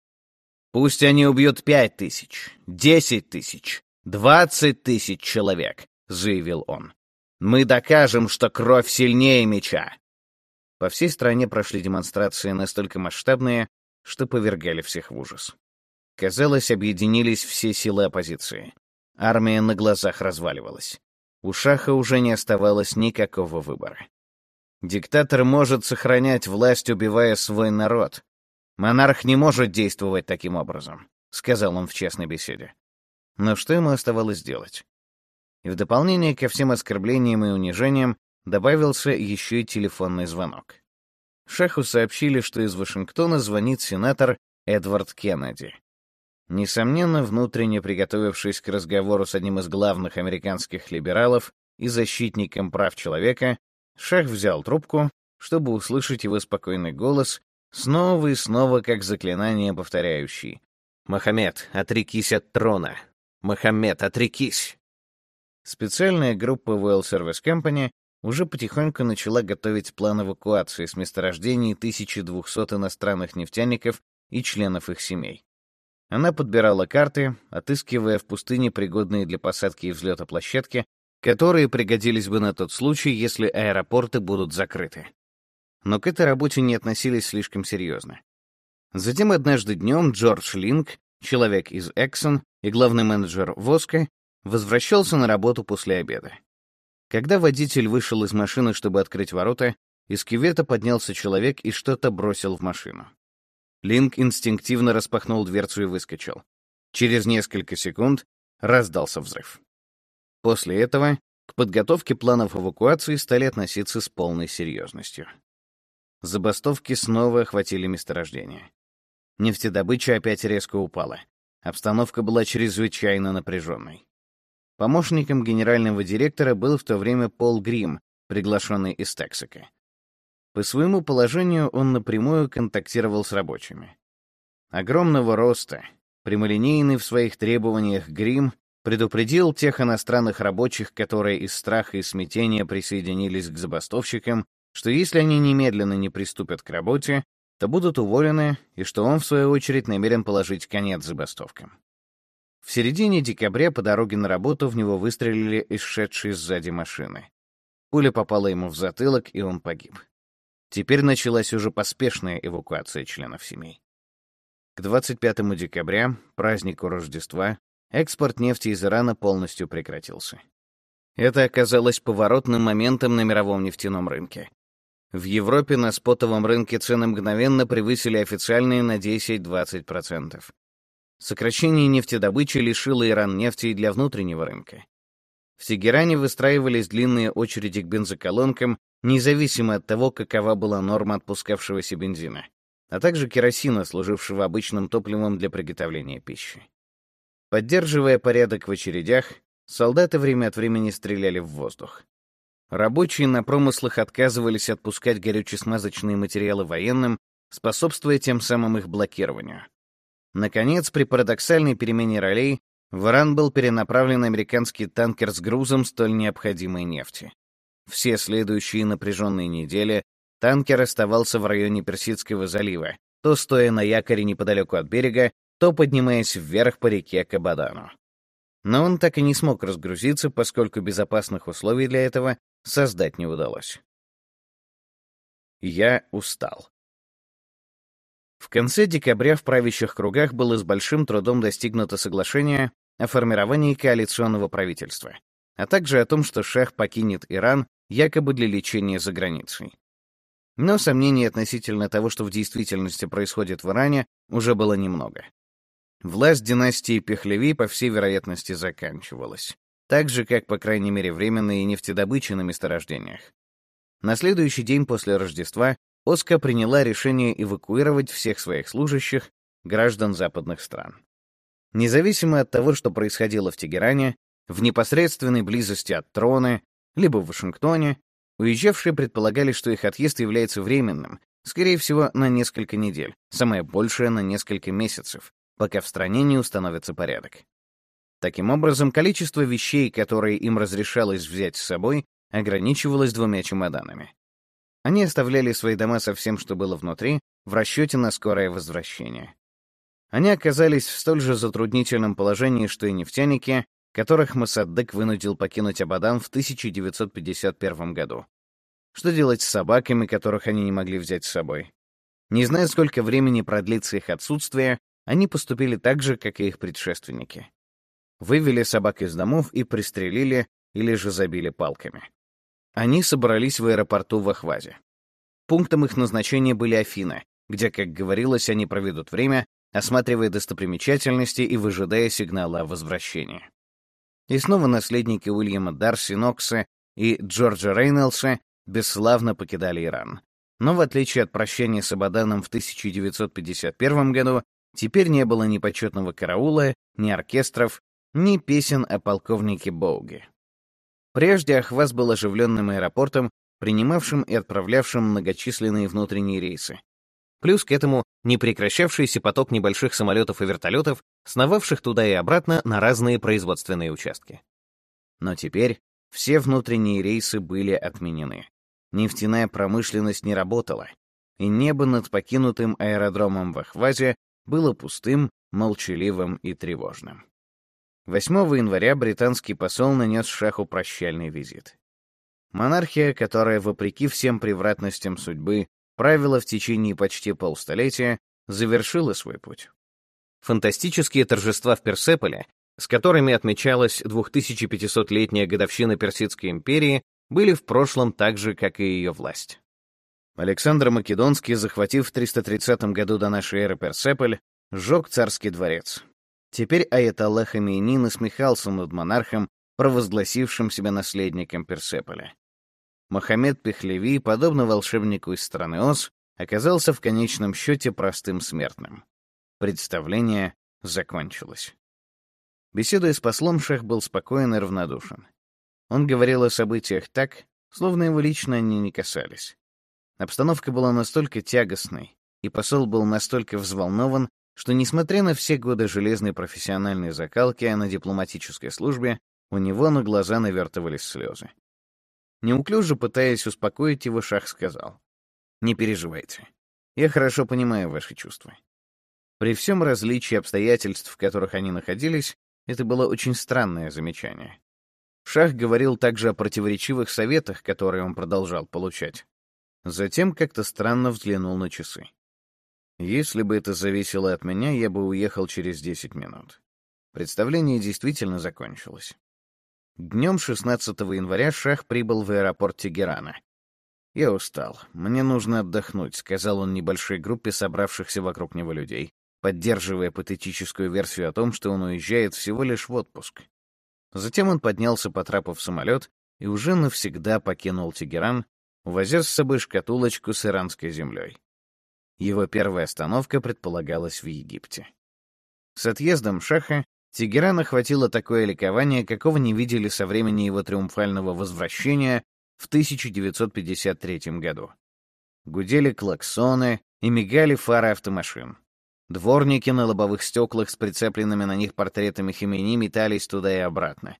«Пусть они убьют пять тысяч, десять тысяч, двадцать тысяч человек», — заявил он. «Мы докажем, что кровь сильнее меча. По всей стране прошли демонстрации настолько масштабные, что повергали всех в ужас. Казалось, объединились все силы оппозиции. Армия на глазах разваливалась. У Шаха уже не оставалось никакого выбора. Диктатор может сохранять власть, убивая свой народ. Монарх не может действовать таким образом, сказал он в честной беседе. Но что ему оставалось делать? И в дополнение ко всем оскорблениям и унижениям добавился еще и телефонный звонок. Шаху сообщили, что из Вашингтона звонит сенатор Эдвард Кеннеди. Несомненно, внутренне приготовившись к разговору с одним из главных американских либералов и защитником прав человека, Шах взял трубку, чтобы услышать его спокойный голос, снова и снова как заклинание повторяющий. «Мохаммед, отрекись от трона! Мохаммед, отрекись!» Специальная группа Well Service Company уже потихоньку начала готовить план эвакуации с месторождений 1200 иностранных нефтяников и членов их семей. Она подбирала карты, отыскивая в пустыне пригодные для посадки и взлета площадки, которые пригодились бы на тот случай, если аэропорты будут закрыты. Но к этой работе не относились слишком серьезно. Затем однажды днем Джордж Линк, человек из Exxon и главный менеджер Воска, возвращался на работу после обеда. Когда водитель вышел из машины, чтобы открыть ворота, из кювета поднялся человек и что-то бросил в машину. Линк инстинктивно распахнул дверцу и выскочил. Через несколько секунд раздался взрыв. После этого к подготовке планов эвакуации стали относиться с полной серьезностью. Забастовки снова охватили месторождение. Нефтедобыча опять резко упала. Обстановка была чрезвычайно напряженной. Помощником генерального директора был в то время Пол Грим, приглашенный из Тексака. По своему положению он напрямую контактировал с рабочими. Огромного роста, прямолинейный в своих требованиях Грим предупредил тех иностранных рабочих, которые из страха и смятения присоединились к забастовщикам, что если они немедленно не приступят к работе, то будут уволены, и что он, в свою очередь, намерен положить конец забастовкам. В середине декабря по дороге на работу в него выстрелили из сзади машины. Пуля попала ему в затылок, и он погиб. Теперь началась уже поспешная эвакуация членов семей. К 25 декабря, празднику Рождества, экспорт нефти из Ирана полностью прекратился. Это оказалось поворотным моментом на мировом нефтяном рынке. В Европе на спотовом рынке цены мгновенно превысили официальные на 10-20%. Сокращение нефтедобычи лишило Иран нефти и для внутреннего рынка. В Тегеране выстраивались длинные очереди к бензоколонкам, независимо от того, какова была норма отпускавшегося бензина, а также керосина, служившего обычным топливом для приготовления пищи. Поддерживая порядок в очередях, солдаты время от времени стреляли в воздух. Рабочие на промыслах отказывались отпускать горюче-смазочные материалы военным, способствуя тем самым их блокированию. Наконец, при парадоксальной перемене ролей, в Иран был перенаправлен американский танкер с грузом столь необходимой нефти. Все следующие напряженные недели танкер оставался в районе Персидского залива, то стоя на якоре неподалеку от берега, то поднимаясь вверх по реке Кабадану. Но он так и не смог разгрузиться, поскольку безопасных условий для этого создать не удалось. Я устал. В конце декабря в правящих кругах было с большим трудом достигнуто соглашение о формировании коалиционного правительства, а также о том, что шах покинет Иран якобы для лечения за границей. Но сомнений относительно того, что в действительности происходит в Иране, уже было немного. Власть династии Пехлеви, по всей вероятности, заканчивалась. Так же, как, по крайней мере, временные нефтедобычи на месторождениях. На следующий день после Рождества Оска приняла решение эвакуировать всех своих служащих, граждан западных стран. Независимо от того, что происходило в Тегеране, в непосредственной близости от трона, либо в Вашингтоне, уезжавшие предполагали, что их отъезд является временным, скорее всего, на несколько недель, самое большее — на несколько месяцев, пока в стране не установится порядок. Таким образом, количество вещей, которые им разрешалось взять с собой, ограничивалось двумя чемоданами. Они оставляли свои дома со всем, что было внутри, в расчете на скорое возвращение. Они оказались в столь же затруднительном положении, что и нефтяники, которых Масаддек вынудил покинуть Абадан в 1951 году. Что делать с собаками, которых они не могли взять с собой? Не зная, сколько времени продлится их отсутствие, они поступили так же, как и их предшественники. Вывели собак из домов и пристрелили или же забили палками. Они собрались в аэропорту в Ахвазе. Пунктом их назначения были Афины, где, как говорилось, они проведут время, осматривая достопримечательности и выжидая сигнала о возвращении. И снова наследники Уильяма Дарси Нокса и Джорджа Рейнольдса бесславно покидали Иран. Но в отличие от прощения с Абаданом в 1951 году, теперь не было ни почетного караула, ни оркестров, ни песен о полковнике Боуге. Прежде Ахваз был оживленным аэропортом, принимавшим и отправлявшим многочисленные внутренние рейсы, Плюс к этому непрекращавшийся поток небольших самолетов и вертолетов, сновавших туда и обратно на разные производственные участки. Но теперь все внутренние рейсы были отменены. Нефтяная промышленность не работала, и небо над покинутым аэродромом в Ахвазе было пустым, молчаливым и тревожным. 8 января британский посол нанес шаху прощальный визит. Монархия, которая, вопреки всем превратностям судьбы, правила в течение почти полстолетия, завершила свой путь. Фантастические торжества в Персеполе, с которыми отмечалась 2500-летняя годовщина Персидской империи, были в прошлом так же, как и ее власть. Александр Македонский, захватив в 330 году до нашей эры Персеполь, сжег царский дворец. Теперь Аятолла Хамейни насмехался над монархом, провозгласившим себя наследником Персеполя. Мохаммед Пехлеви, подобно волшебнику из страны Оз, оказался в конечном счете простым смертным. Представление закончилось. Беседуя с послом, Шах был спокоен и равнодушен. Он говорил о событиях так, словно его лично они не касались. Обстановка была настолько тягостной, и посол был настолько взволнован, что, несмотря на все годы железной профессиональной закалки на дипломатической службе, у него на глаза навертывались слезы. Неуклюже пытаясь успокоить его, Шах сказал. «Не переживайте. Я хорошо понимаю ваши чувства». При всем различии обстоятельств, в которых они находились, это было очень странное замечание. Шах говорил также о противоречивых советах, которые он продолжал получать. Затем как-то странно взглянул на часы. Если бы это зависело от меня, я бы уехал через 10 минут. Представление действительно закончилось. Днем 16 января Шах прибыл в аэропорт Тегерана. «Я устал. Мне нужно отдохнуть», — сказал он небольшой группе собравшихся вокруг него людей, поддерживая патетическую версию о том, что он уезжает всего лишь в отпуск. Затем он поднялся по трапу в самолет и уже навсегда покинул Тегеран, увозя с собой шкатулочку с иранской землей. Его первая остановка предполагалась в Египте. С отъездом Шаха Тегеран охватило такое ликование, какого не видели со времени его триумфального возвращения в 1953 году. Гудели клаксоны и мигали фары автомашин. Дворники на лобовых стеклах с прицепленными на них портретами Химени метались туда и обратно.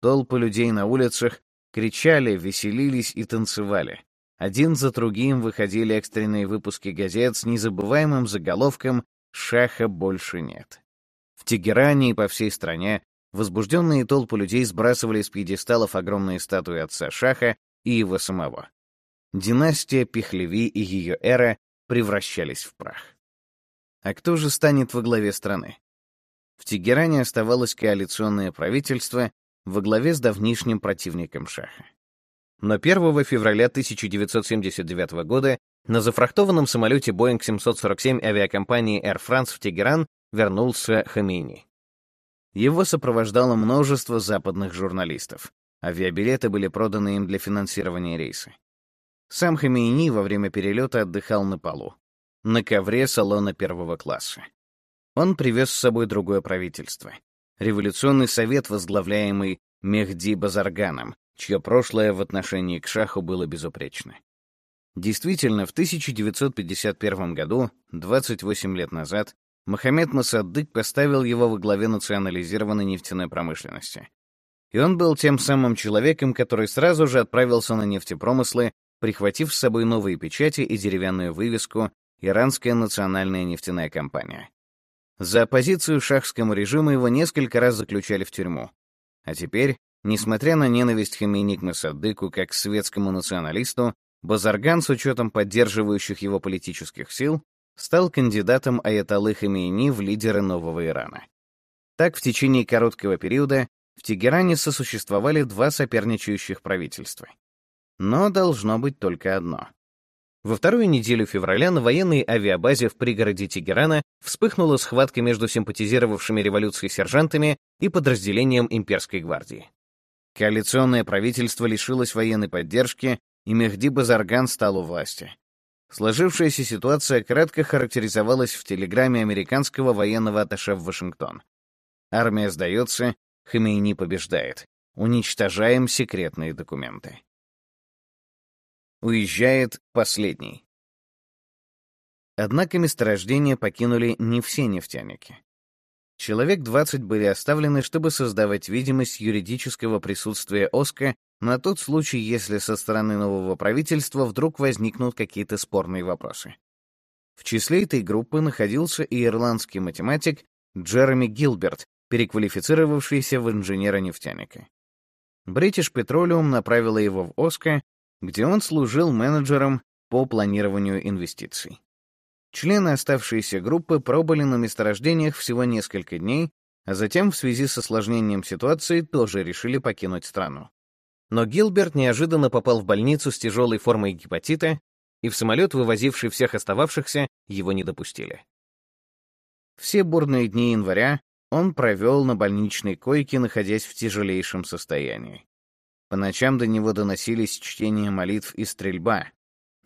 Толпы людей на улицах кричали, веселились и танцевали. Один за другим выходили экстренные выпуски газет с незабываемым заголовком «Шаха больше нет». В Тегеране и по всей стране возбужденные толпы людей сбрасывали с пьедесталов огромные статуи отца Шаха и его самого. Династия Пехлеви и ее эра превращались в прах. А кто же станет во главе страны? В Тегеране оставалось коалиционное правительство во главе с давнишним противником Шаха. Но 1 февраля 1979 года На зафрахтованном самолете Boeing 747 авиакомпании Air France в Тегеран вернулся Хамейни. Его сопровождало множество западных журналистов. Авиабилеты были проданы им для финансирования рейса. Сам Хамейни во время перелета отдыхал на полу, на ковре салона первого класса. Он привез с собой другое правительство. Революционный совет, возглавляемый Мехди Базарганом, чье прошлое в отношении к шаху было безупречно. Действительно, в 1951 году, 28 лет назад, Мохаммед Масаддык поставил его во главе национализированной нефтяной промышленности. И он был тем самым человеком, который сразу же отправился на нефтепромыслы, прихватив с собой новые печати и деревянную вывеску «Иранская национальная нефтяная компания». За оппозицию шахскому режиму его несколько раз заключали в тюрьму. А теперь, несмотря на ненависть Хамейни к Масаддыку как к светскому националисту, Базарган, с учетом поддерживающих его политических сил, стал кандидатом Аятоллы Хамейни в лидеры нового Ирана. Так, в течение короткого периода в Тегеране сосуществовали два соперничающих правительства. Но должно быть только одно. Во вторую неделю февраля на военной авиабазе в пригороде Тегерана вспыхнула схватка между симпатизировавшими революцией сержантами и подразделением имперской гвардии. Коалиционное правительство лишилось военной поддержки и Мехди Базарган стал у власти. Сложившаяся ситуация кратко характеризовалась в телеграмме американского военного атташе в Вашингтон. Армия сдается, Хамейни побеждает. Уничтожаем секретные документы. Уезжает последний. Однако месторождение покинули не все нефтяники. Человек 20 были оставлены, чтобы создавать видимость юридического присутствия ОСКО на тот случай, если со стороны нового правительства вдруг возникнут какие-то спорные вопросы. В числе этой группы находился и ирландский математик Джереми Гилберт, переквалифицировавшийся в инженера-нефтяника. British Petroleum направила его в ОСКО, где он служил менеджером по планированию инвестиций. Члены оставшейся группы пробыли на месторождениях всего несколько дней, а затем в связи с осложнением ситуации тоже решили покинуть страну. Но Гилберт неожиданно попал в больницу с тяжелой формой гепатита, и в самолет, вывозивший всех остававшихся, его не допустили. Все бурные дни января он провел на больничной койке, находясь в тяжелейшем состоянии. По ночам до него доносились чтение молитв и стрельба,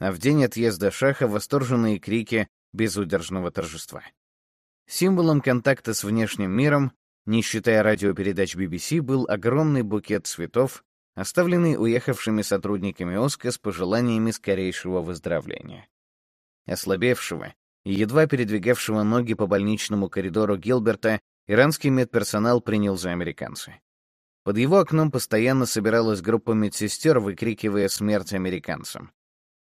а в день отъезда Шаха восторженные крики безудержного торжества. Символом контакта с внешним миром, не считая радиопередач BBC, был огромный букет цветов, оставленный уехавшими сотрудниками ОСКО с пожеланиями скорейшего выздоровления. Ослабевшего и едва передвигавшего ноги по больничному коридору Гилберта иранский медперсонал принял за американцы. Под его окном постоянно собиралась группа медсестер, выкрикивая смерть американцам.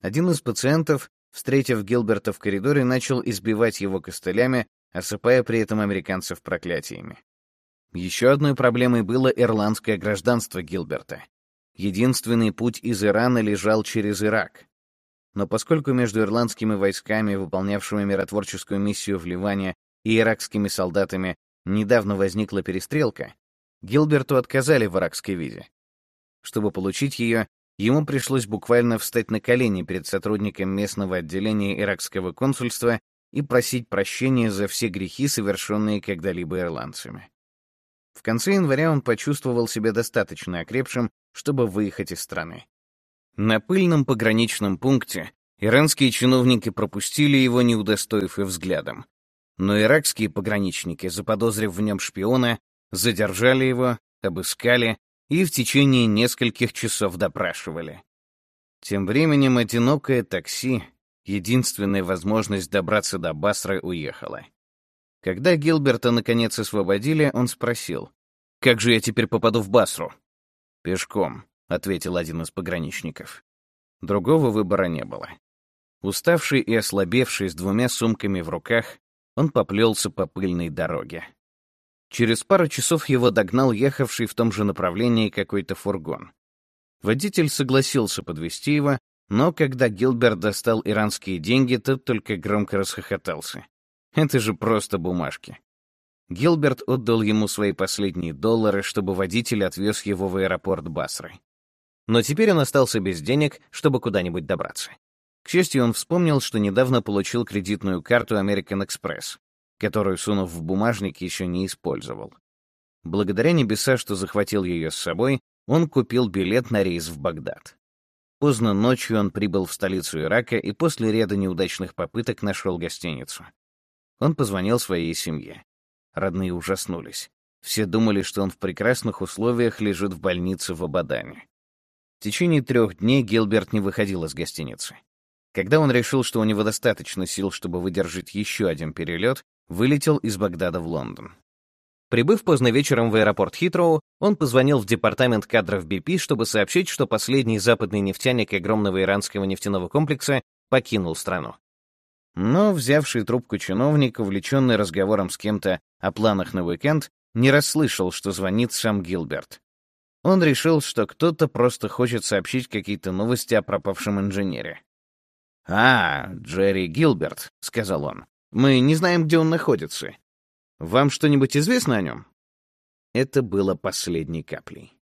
Один из пациентов, встретив Гилберта в коридоре, начал избивать его костылями, осыпая при этом американцев проклятиями. Еще одной проблемой было ирландское гражданство Гилберта. Единственный путь из Ирана лежал через Ирак. Но поскольку между ирландскими войсками, выполнявшими миротворческую миссию в Ливане, и иракскими солдатами недавно возникла перестрелка, Гилберту отказали в иракской визе. Чтобы получить ее, ему пришлось буквально встать на колени перед сотрудником местного отделения иракского консульства и просить прощения за все грехи, совершенные когда-либо ирландцами. В конце января он почувствовал себя достаточно окрепшим, чтобы выехать из страны. На пыльном пограничном пункте иранские чиновники пропустили его, не удостоив и взглядом. Но иракские пограничники, заподозрив в нем шпиона, задержали его, обыскали и в течение нескольких часов допрашивали. Тем временем одинокое такси, единственная возможность добраться до Басры, уехала. Когда Гилберта наконец освободили, он спросил, «Как же я теперь попаду в Басру?» «Пешком», — ответил один из пограничников. Другого выбора не было. Уставший и ослабевший с двумя сумками в руках, он поплелся по пыльной дороге. Через пару часов его догнал ехавший в том же направлении какой-то фургон. Водитель согласился подвести его, но когда Гилберт достал иранские деньги, тот только громко расхохотался. Это же просто бумажки. Гилберт отдал ему свои последние доллары, чтобы водитель отвез его в аэропорт Басры. Но теперь он остался без денег, чтобы куда-нибудь добраться. К счастью, он вспомнил, что недавно получил кредитную карту American Express, которую, сунув в бумажник, еще не использовал. Благодаря небеса, что захватил ее с собой, он купил билет на рейс в Багдад. Поздно ночью он прибыл в столицу Ирака и после ряда неудачных попыток нашел гостиницу. Он позвонил своей семье. Родные ужаснулись. Все думали, что он в прекрасных условиях лежит в больнице в Абадане. В течение трех дней Гилберт не выходил из гостиницы. Когда он решил, что у него достаточно сил, чтобы выдержать еще один перелет, вылетел из Багдада в Лондон. Прибыв поздно вечером в аэропорт Хитроу, он позвонил в департамент кадров BP, чтобы сообщить, что последний западный нефтяник огромного иранского нефтяного комплекса покинул страну. Но взявший трубку чиновник, увлеченный разговором с кем-то о планах на уикенд, не расслышал, что звонит сам Гилберт. Он решил, что кто-то просто хочет сообщить какие-то новости о пропавшем инженере. «А, Джерри Гилберт», — сказал он. «Мы не знаем, где он находится. Вам что-нибудь известно о нем?» Это было последней каплей.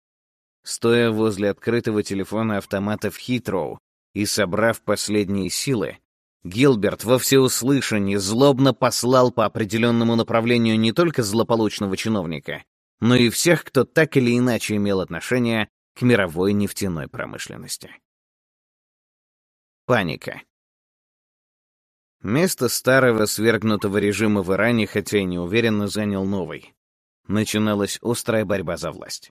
Стоя возле открытого телефона автомата в Хитроу и собрав последние силы, Гилберт во всеуслышание злобно послал по определенному направлению не только злополучного чиновника, но и всех, кто так или иначе имел отношение к мировой нефтяной промышленности. Паника. Место старого свергнутого режима в Иране, хотя и неуверенно, занял новый. Начиналась острая борьба за власть.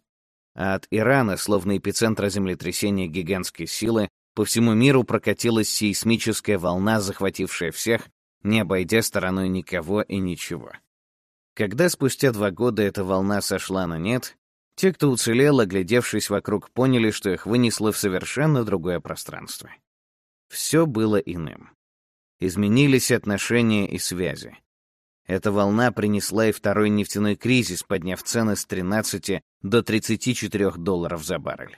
А от Ирана, словно эпицентра землетрясения гигантской силы, по всему миру прокатилась сейсмическая волна, захватившая всех, не обойдя стороной никого и ничего. Когда спустя два года эта волна сошла на нет, те, кто уцелел, оглядевшись вокруг, поняли, что их вынесло в совершенно другое пространство. Все было иным. Изменились отношения и связи. Эта волна принесла и второй нефтяной кризис, подняв цены с 13 до 34 долларов за баррель.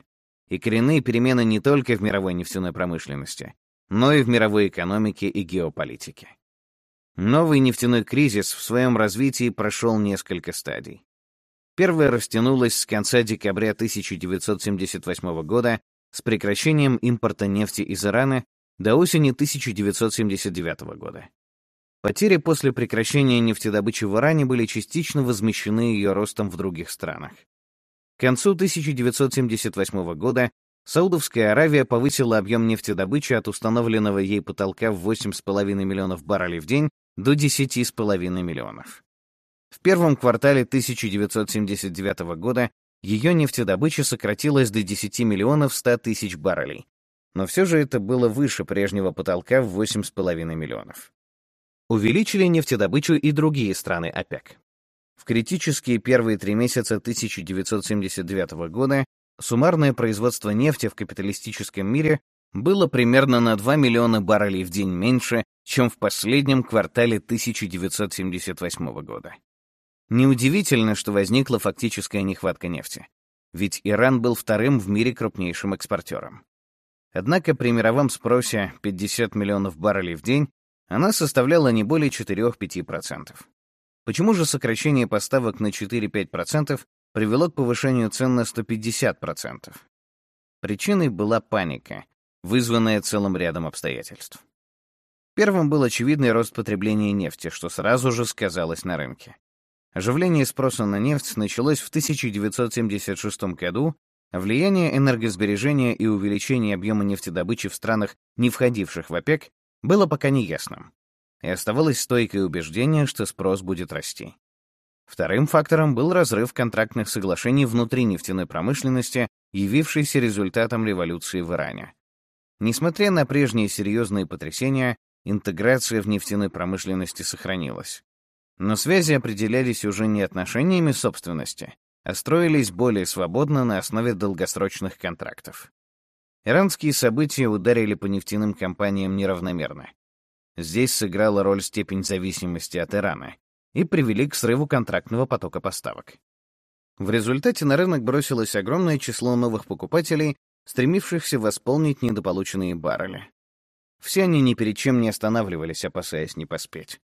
И коренные перемены не только в мировой нефтяной промышленности, но и в мировой экономике и геополитике. Новый нефтяной кризис в своем развитии прошел несколько стадий. Первая растянулась с конца декабря 1978 года с прекращением импорта нефти из Ирана до осени 1979 года. Потери после прекращения нефтедобычи в Иране были частично возмещены ее ростом в других странах. К концу 1978 года Саудовская Аравия повысила объем нефтедобычи от установленного ей потолка в 8,5 миллионов баррелей в день до 10,5 миллионов. В первом квартале 1979 года ее нефтедобыча сократилась до 10 миллионов 100 тысяч баррелей, но все же это было выше прежнего потолка в 8,5 миллионов. Увеличили нефтедобычу и другие страны ОПЕК. В критические первые три месяца 1979 года суммарное производство нефти в капиталистическом мире было примерно на 2 миллиона баррелей в день меньше, чем в последнем квартале 1978 года. Неудивительно, что возникла фактическая нехватка нефти, ведь Иран был вторым в мире крупнейшим экспортером. Однако при мировом спросе 50 миллионов баррелей в день она составляла не более 4-5%. Почему же сокращение поставок на 4-5% привело к повышению цен на 150%? Причиной была паника, вызванная целым рядом обстоятельств. Первым был очевидный рост потребления нефти, что сразу же сказалось на рынке. Оживление спроса на нефть началось в 1976 году Влияние энергосбережения и увеличение объема нефтедобычи в странах, не входивших в ОПЕК, было пока неясным, и оставалось стойкое убеждение, что спрос будет расти. Вторым фактором был разрыв контрактных соглашений внутри нефтяной промышленности, явившийся результатом революции в Иране. Несмотря на прежние серьезные потрясения, интеграция в нефтяной промышленности сохранилась. Но связи определялись уже не отношениями собственности, а строились более свободно на основе долгосрочных контрактов. Иранские события ударили по нефтяным компаниям неравномерно. Здесь сыграла роль степень зависимости от Ирана и привели к срыву контрактного потока поставок. В результате на рынок бросилось огромное число новых покупателей, стремившихся восполнить недополученные баррели. Все они ни перед чем не останавливались, опасаясь не поспеть.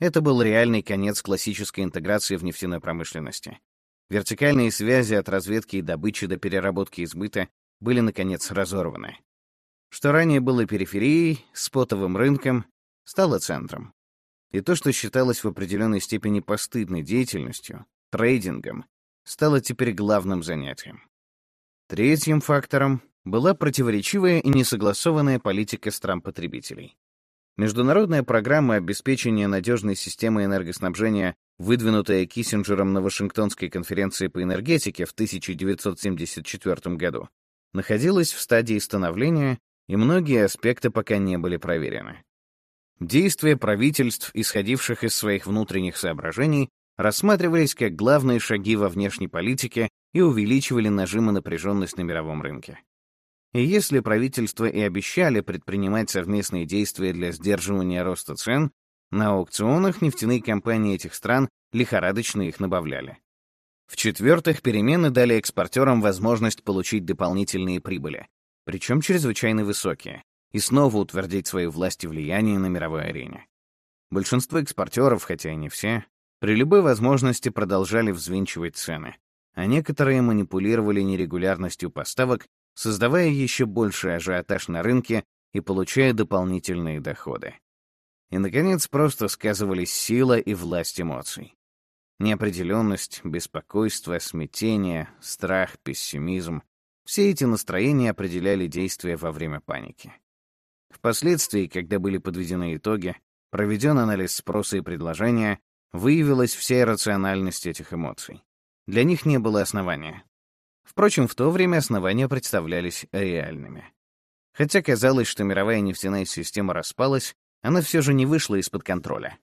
Это был реальный конец классической интеграции в нефтяной промышленности. Вертикальные связи от разведки и добычи до переработки и были, наконец, разорваны. Что ранее было периферией, спотовым рынком, стало центром. И то, что считалось в определенной степени постыдной деятельностью, трейдингом, стало теперь главным занятием. Третьим фактором была противоречивая и несогласованная политика стран-потребителей. Международная программа обеспечения надежной системы энергоснабжения, выдвинутая Киссинджером на Вашингтонской конференции по энергетике в 1974 году, находилась в стадии становления, и многие аспекты пока не были проверены. Действия правительств, исходивших из своих внутренних соображений, рассматривались как главные шаги во внешней политике и увеличивали нажим и напряженность на мировом рынке. И если правительства и обещали предпринимать совместные действия для сдерживания роста цен, на аукционах нефтяные компании этих стран лихорадочно их набавляли. В-четвертых, перемены дали экспортерам возможность получить дополнительные прибыли, причем чрезвычайно высокие, и снова утвердить свою власть и влияние на мировой арене. Большинство экспортеров, хотя и не все, при любой возможности продолжали взвинчивать цены, а некоторые манипулировали нерегулярностью поставок, создавая еще больший ажиотаж на рынке и получая дополнительные доходы. И, наконец, просто сказывались сила и власть эмоций. Неопределенность, беспокойство, смятение, страх, пессимизм — все эти настроения определяли действия во время паники. Впоследствии, когда были подведены итоги, проведен анализ спроса и предложения, выявилась вся иррациональность этих эмоций. Для них не было основания. Впрочем, в то время основания представлялись реальными. Хотя казалось, что мировая нефтяная система распалась, она все же не вышла из-под контроля.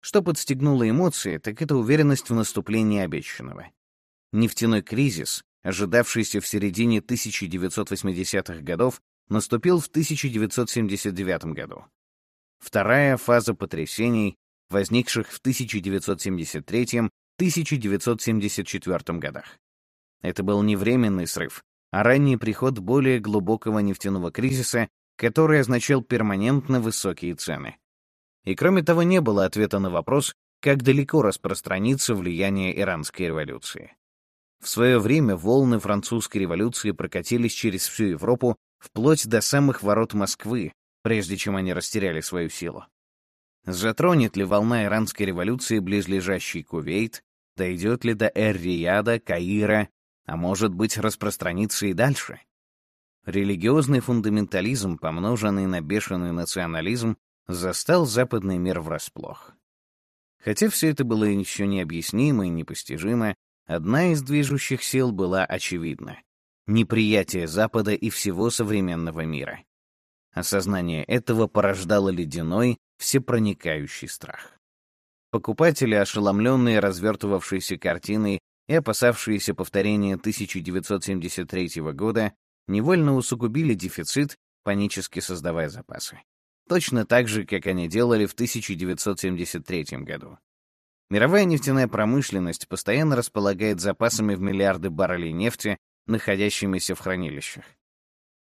Что подстегнуло эмоции, так это уверенность в наступлении обещанного. Нефтяной кризис, ожидавшийся в середине 1980-х годов, наступил в 1979 году. Вторая фаза потрясений, возникших в 1973-1974 годах. Это был не временный срыв, а ранний приход более глубокого нефтяного кризиса, который означал перманентно высокие цены. И кроме того, не было ответа на вопрос, как далеко распространится влияние иранской революции. В свое время волны французской революции прокатились через всю Европу вплоть до самых ворот Москвы, прежде чем они растеряли свою силу. Затронет ли волна иранской революции близлежащий Кувейт, дойдет ли до Эр-Рияда, Каира, а может быть, распространится и дальше? Религиозный фундаментализм, помноженный на бешеный национализм, застал западный мир врасплох. Хотя все это было еще необъяснимо и непостижимо, одна из движущих сил была очевидна — неприятие Запада и всего современного мира. Осознание этого порождало ледяной, всепроникающий страх. Покупатели, ошеломленные развертывавшейся картиной и опасавшиеся повторения 1973 года, невольно усугубили дефицит, панически создавая запасы. Точно так же, как они делали в 1973 году. Мировая нефтяная промышленность постоянно располагает запасами в миллиарды баррелей нефти, находящимися в хранилищах.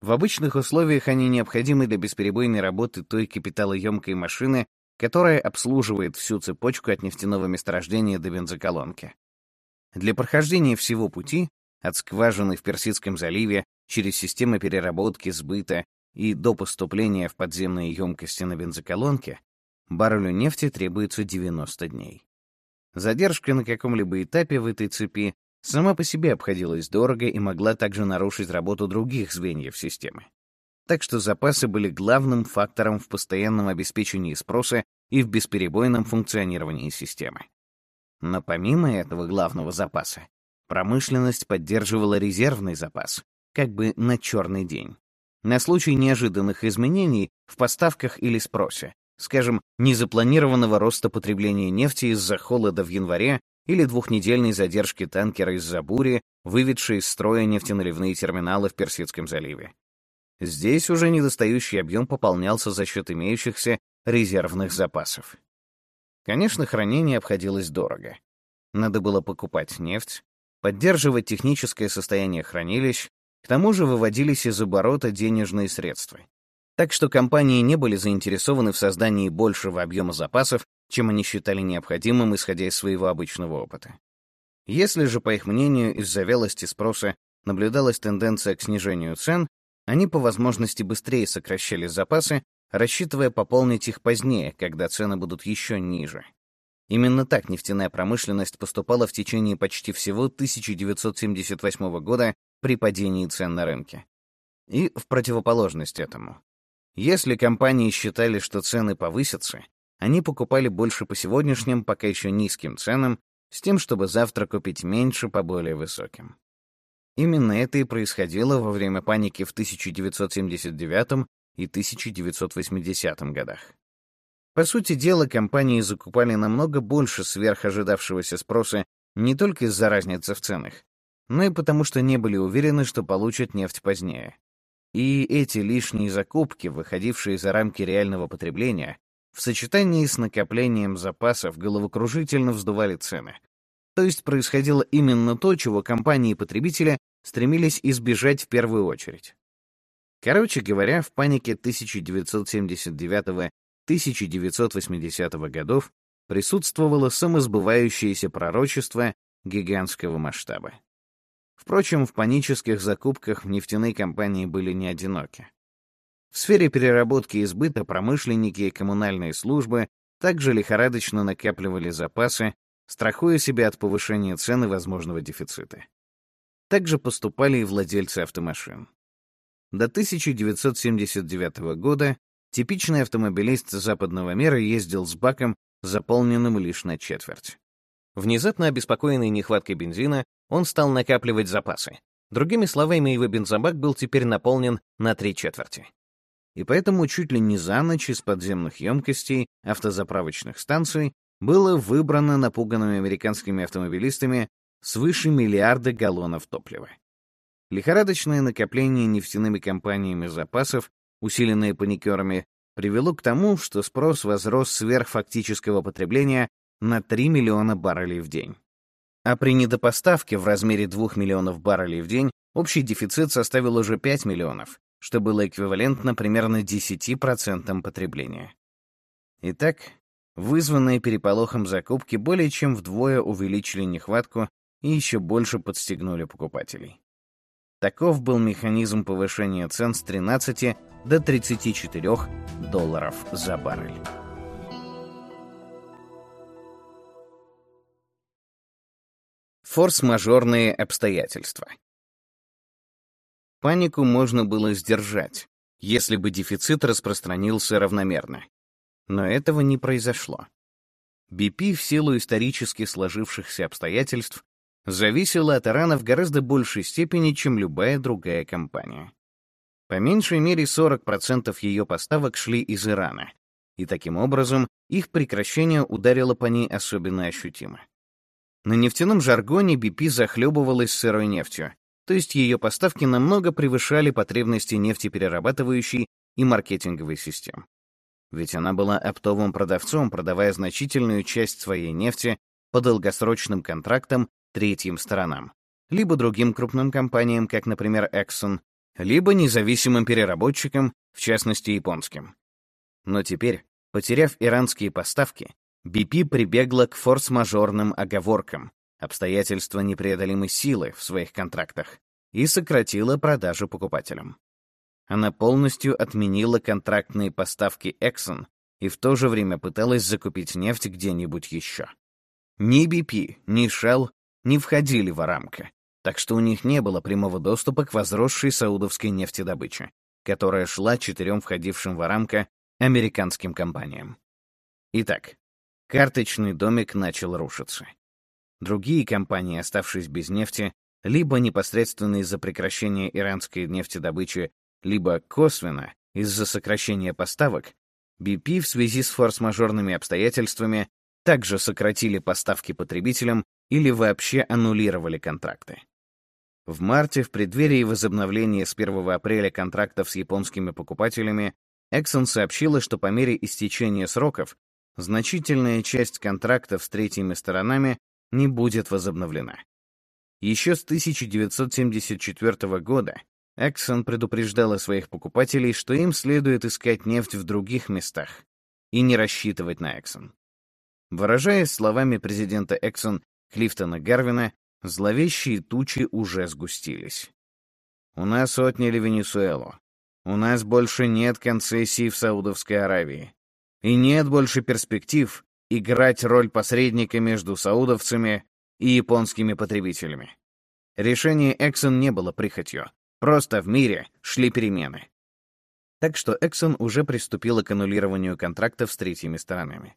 В обычных условиях они необходимы для бесперебойной работы той капиталоемкой машины, которая обслуживает всю цепочку от нефтяного месторождения до бензоколонки. Для прохождения всего пути, от скважины в Персидском заливе через системы переработки, сбыта и до поступления в подземные емкости на бензоколонке, баррелю нефти требуется 90 дней. Задержка на каком-либо этапе в этой цепи сама по себе обходилась дорого и могла также нарушить работу других звеньев системы. Так что запасы были главным фактором в постоянном обеспечении спроса и в бесперебойном функционировании системы. Но помимо этого главного запаса, промышленность поддерживала резервный запас, как бы на черный день, на случай неожиданных изменений в поставках или спросе, скажем, незапланированного роста потребления нефти из-за холода в январе или двухнедельной задержки танкера из-за бури, выведшей из строя нефтеналивные терминалы в Персидском заливе. Здесь уже недостающий объем пополнялся за счет имеющихся резервных запасов. Конечно, хранение обходилось дорого. Надо было покупать нефть, поддерживать техническое состояние хранилищ, к тому же выводились из оборота денежные средства. Так что компании не были заинтересованы в создании большего объема запасов, чем они считали необходимым, исходя из своего обычного опыта. Если же, по их мнению, из-за вялости спроса наблюдалась тенденция к снижению цен, Они по возможности быстрее сокращали запасы, рассчитывая пополнить их позднее, когда цены будут еще ниже. Именно так нефтяная промышленность поступала в течение почти всего 1978 года при падении цен на рынке. И в противоположность этому. Если компании считали, что цены повысятся, они покупали больше по сегодняшним, пока еще низким ценам, с тем, чтобы завтра купить меньше по более высоким. Именно это и происходило во время паники в 1979 и 1980 годах. По сути дела, компании закупали намного больше сверхожидавшегося спроса не только из-за разницы в ценах, но и потому что не были уверены, что получат нефть позднее. И эти лишние закупки, выходившие за рамки реального потребления, в сочетании с накоплением запасов головокружительно вздували цены. То есть происходило именно то, чего компании и потребители стремились избежать в первую очередь. Короче говоря, в панике 1979-1980 годов присутствовало самосбывающееся пророчество гигантского масштаба. Впрочем, в панических закупках нефтяные компании были не одиноки. В сфере переработки и сбыта промышленники и коммунальные службы также лихорадочно накапливали запасы, страхуя себя от повышения цены возможного дефицита. Также поступали и владельцы автомашин. До 1979 года типичный автомобилист западного мира ездил с баком, заполненным лишь на четверть. Внезапно обеспокоенный нехваткой бензина, он стал накапливать запасы. Другими словами, его бензобак был теперь наполнен на три четверти. И поэтому чуть ли не за ночь из подземных емкостей автозаправочных станций было выбрано напуганными американскими автомобилистами свыше миллиарда галлонов топлива. Лихорадочное накопление нефтяными компаниями запасов, усиленное паникерами, привело к тому, что спрос возрос сверх фактического потребления на 3 миллиона баррелей в день. А при недопоставке в размере 2 миллионов баррелей в день общий дефицит составил уже 5 миллионов, что было эквивалентно примерно 10% потребления. Итак, вызванные переполохом закупки более чем вдвое увеличили нехватку и еще больше подстегнули покупателей. Таков был механизм повышения цен с 13 до 34 долларов за баррель. Форс-мажорные обстоятельства. Панику можно было сдержать, если бы дефицит распространился равномерно. Но этого не произошло. BP в силу исторически сложившихся обстоятельств зависела от Ирана в гораздо большей степени, чем любая другая компания. По меньшей мере 40% ее поставок шли из Ирана, и таким образом их прекращение ударило по ней особенно ощутимо. На нефтяном жаргоне BP захлебывалась сырой нефтью, то есть ее поставки намного превышали потребности нефтеперерабатывающей и маркетинговой систем. Ведь она была оптовым продавцом, продавая значительную часть своей нефти по долгосрочным контрактам третьим сторонам, либо другим крупным компаниям, как, например, Exxon, либо независимым переработчикам, в частности, японским. Но теперь, потеряв иранские поставки, BP прибегла к форс-мажорным оговоркам, обстоятельства непреодолимой силы в своих контрактах, и сократила продажу покупателям. Она полностью отменила контрактные поставки Exxon и в то же время пыталась закупить нефть где-нибудь еще. Ни BP, ни Shell не входили в Арамко, так что у них не было прямого доступа к возросшей саудовской нефтедобыче, которая шла четырем входившим в Арамко американским компаниям. Итак, карточный домик начал рушиться. Другие компании, оставшись без нефти, либо непосредственно из-за прекращения иранской нефтедобычи, либо косвенно из-за сокращения поставок, BP в связи с форс-мажорными обстоятельствами также сократили поставки потребителям или вообще аннулировали контракты. В марте, в преддверии возобновления с 1 апреля контрактов с японскими покупателями, Exxon сообщила, что по мере истечения сроков значительная часть контрактов с третьими сторонами не будет возобновлена. Еще с 1974 года Exxon предупреждала своих покупателей, что им следует искать нефть в других местах и не рассчитывать на Exxon. Выражаясь словами президента Эксон Клифтона Гарвина, зловещие тучи уже сгустились. У нас отняли Венесуэлу. У нас больше нет концессий в Саудовской Аравии. И нет больше перспектив играть роль посредника между саудовцами и японскими потребителями. Решение Exxon не было прихотью. Просто в мире шли перемены. Так что Exxon уже приступила к аннулированию контрактов с третьими сторонами.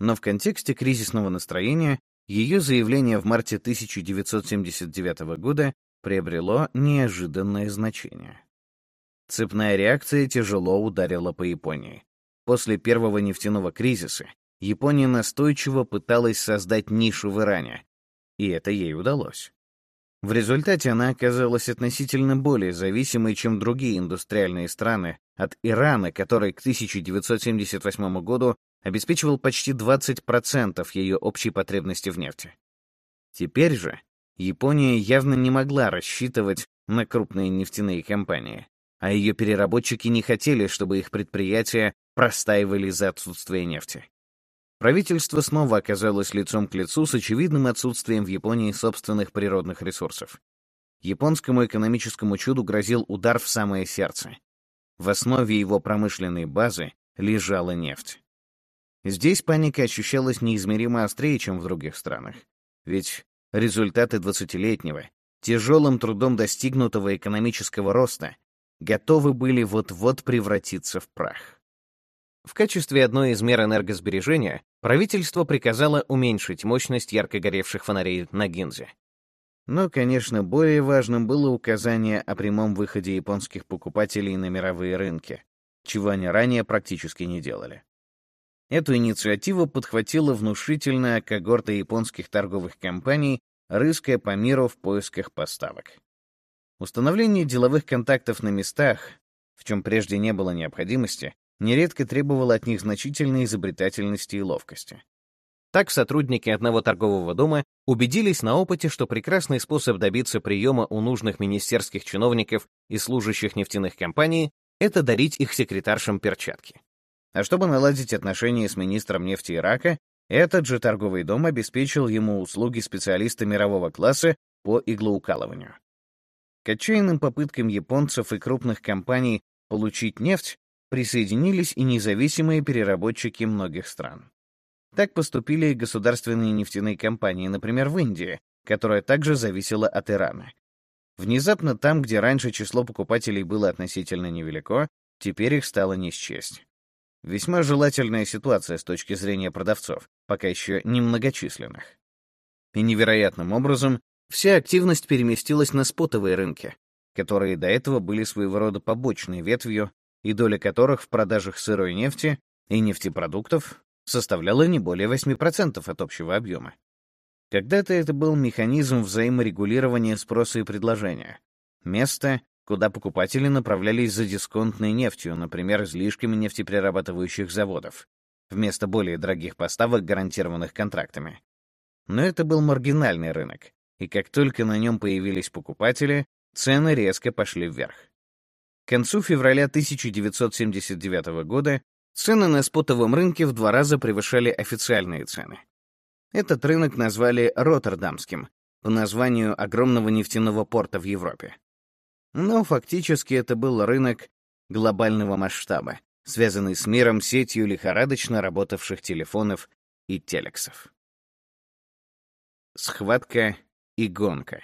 Но в контексте кризисного настроения ее заявление в марте 1979 года приобрело неожиданное значение. Цепная реакция тяжело ударила по Японии. После первого нефтяного кризиса Япония настойчиво пыталась создать нишу в Иране, и это ей удалось. В результате она оказалась относительно более зависимой, чем другие индустриальные страны, от Ирана, который к 1978 году обеспечивал почти 20% ее общей потребности в нефти. Теперь же Япония явно не могла рассчитывать на крупные нефтяные компании, а ее переработчики не хотели, чтобы их предприятия простаивали из-за отсутствия нефти. Правительство снова оказалось лицом к лицу с очевидным отсутствием в Японии собственных природных ресурсов. Японскому экономическому чуду грозил удар в самое сердце. В основе его промышленной базы лежала нефть. Здесь паника ощущалась неизмеримо острее, чем в других странах. Ведь результаты двадцатилетнего, тяжелым трудом достигнутого экономического роста готовы были вот-вот превратиться в прах. В качестве одной из мер энергосбережения правительство приказало уменьшить мощность ярко горевших фонарей на Гинзе. Но, конечно, более важным было указание о прямом выходе японских покупателей на мировые рынки, чего они ранее практически не делали. Эту инициативу подхватила внушительная когорта японских торговых компаний, рыская по миру в поисках поставок. Установление деловых контактов на местах, в чем прежде не было необходимости, нередко требовало от них значительной изобретательности и ловкости. Так сотрудники одного торгового дома убедились на опыте, что прекрасный способ добиться приема у нужных министерских чиновников и служащих нефтяных компаний — это дарить их секретаршам перчатки. А чтобы наладить отношения с министром нефти Ирака, этот же торговый дом обеспечил ему услуги специалиста мирового класса по иглоукалыванию. К отчаянным попыткам японцев и крупных компаний получить нефть присоединились и независимые переработчики многих стран. Так поступили и государственные нефтяные компании, например, в Индии, которая также зависела от Ирана. Внезапно там, где раньше число покупателей было относительно невелико, теперь их стало не счесть. Весьма желательная ситуация с точки зрения продавцов, пока еще немногочисленных. И невероятным образом Вся активность переместилась на спотовые рынки, которые до этого были своего рода побочной ветвью, и доля которых в продажах сырой нефти и нефтепродуктов составляла не более 8% от общего объема. Когда-то это был механизм взаиморегулирования спроса и предложения, место, куда покупатели направлялись за дисконтной нефтью, например, излишками нефтеперерабатывающих заводов, вместо более дорогих поставок, гарантированных контрактами. Но это был маргинальный рынок, и как только на нем появились покупатели, цены резко пошли вверх. К концу февраля 1979 года цены на спотовом рынке в два раза превышали официальные цены. Этот рынок назвали Роттердамским, по названию огромного нефтяного порта в Европе. Но фактически это был рынок глобального масштаба, связанный с миром сетью лихорадочно работавших телефонов и телексов. Схватка и гонка.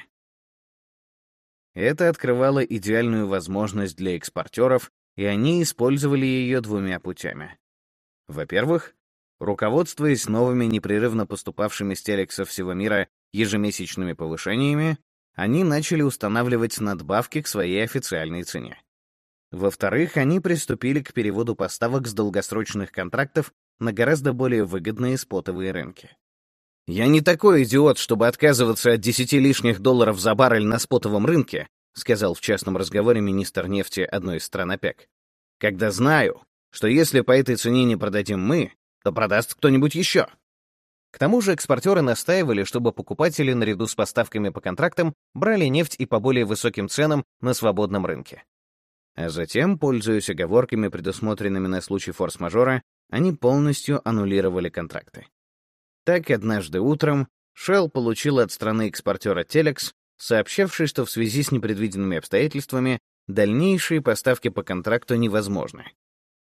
Это открывало идеальную возможность для экспортеров, и они использовали ее двумя путями. Во-первых, руководствуясь новыми непрерывно поступавшими с телексов всего мира ежемесячными повышениями, они начали устанавливать надбавки к своей официальной цене. Во-вторых, они приступили к переводу поставок с долгосрочных контрактов на гораздо более выгодные спотовые рынки. «Я не такой идиот, чтобы отказываться от десяти лишних долларов за баррель на спотовом рынке», сказал в частном разговоре министр нефти одной из стран ОПЕК. «Когда знаю, что если по этой цене не продадим мы, то продаст кто-нибудь еще». К тому же экспортеры настаивали, чтобы покупатели наряду с поставками по контрактам брали нефть и по более высоким ценам на свободном рынке. А затем, пользуясь оговорками, предусмотренными на случай форс-мажора, они полностью аннулировали контракты. Так, однажды утром Shell получил от страны экспортера Telex сообщавший, что в связи с непредвиденными обстоятельствами дальнейшие поставки по контракту невозможны.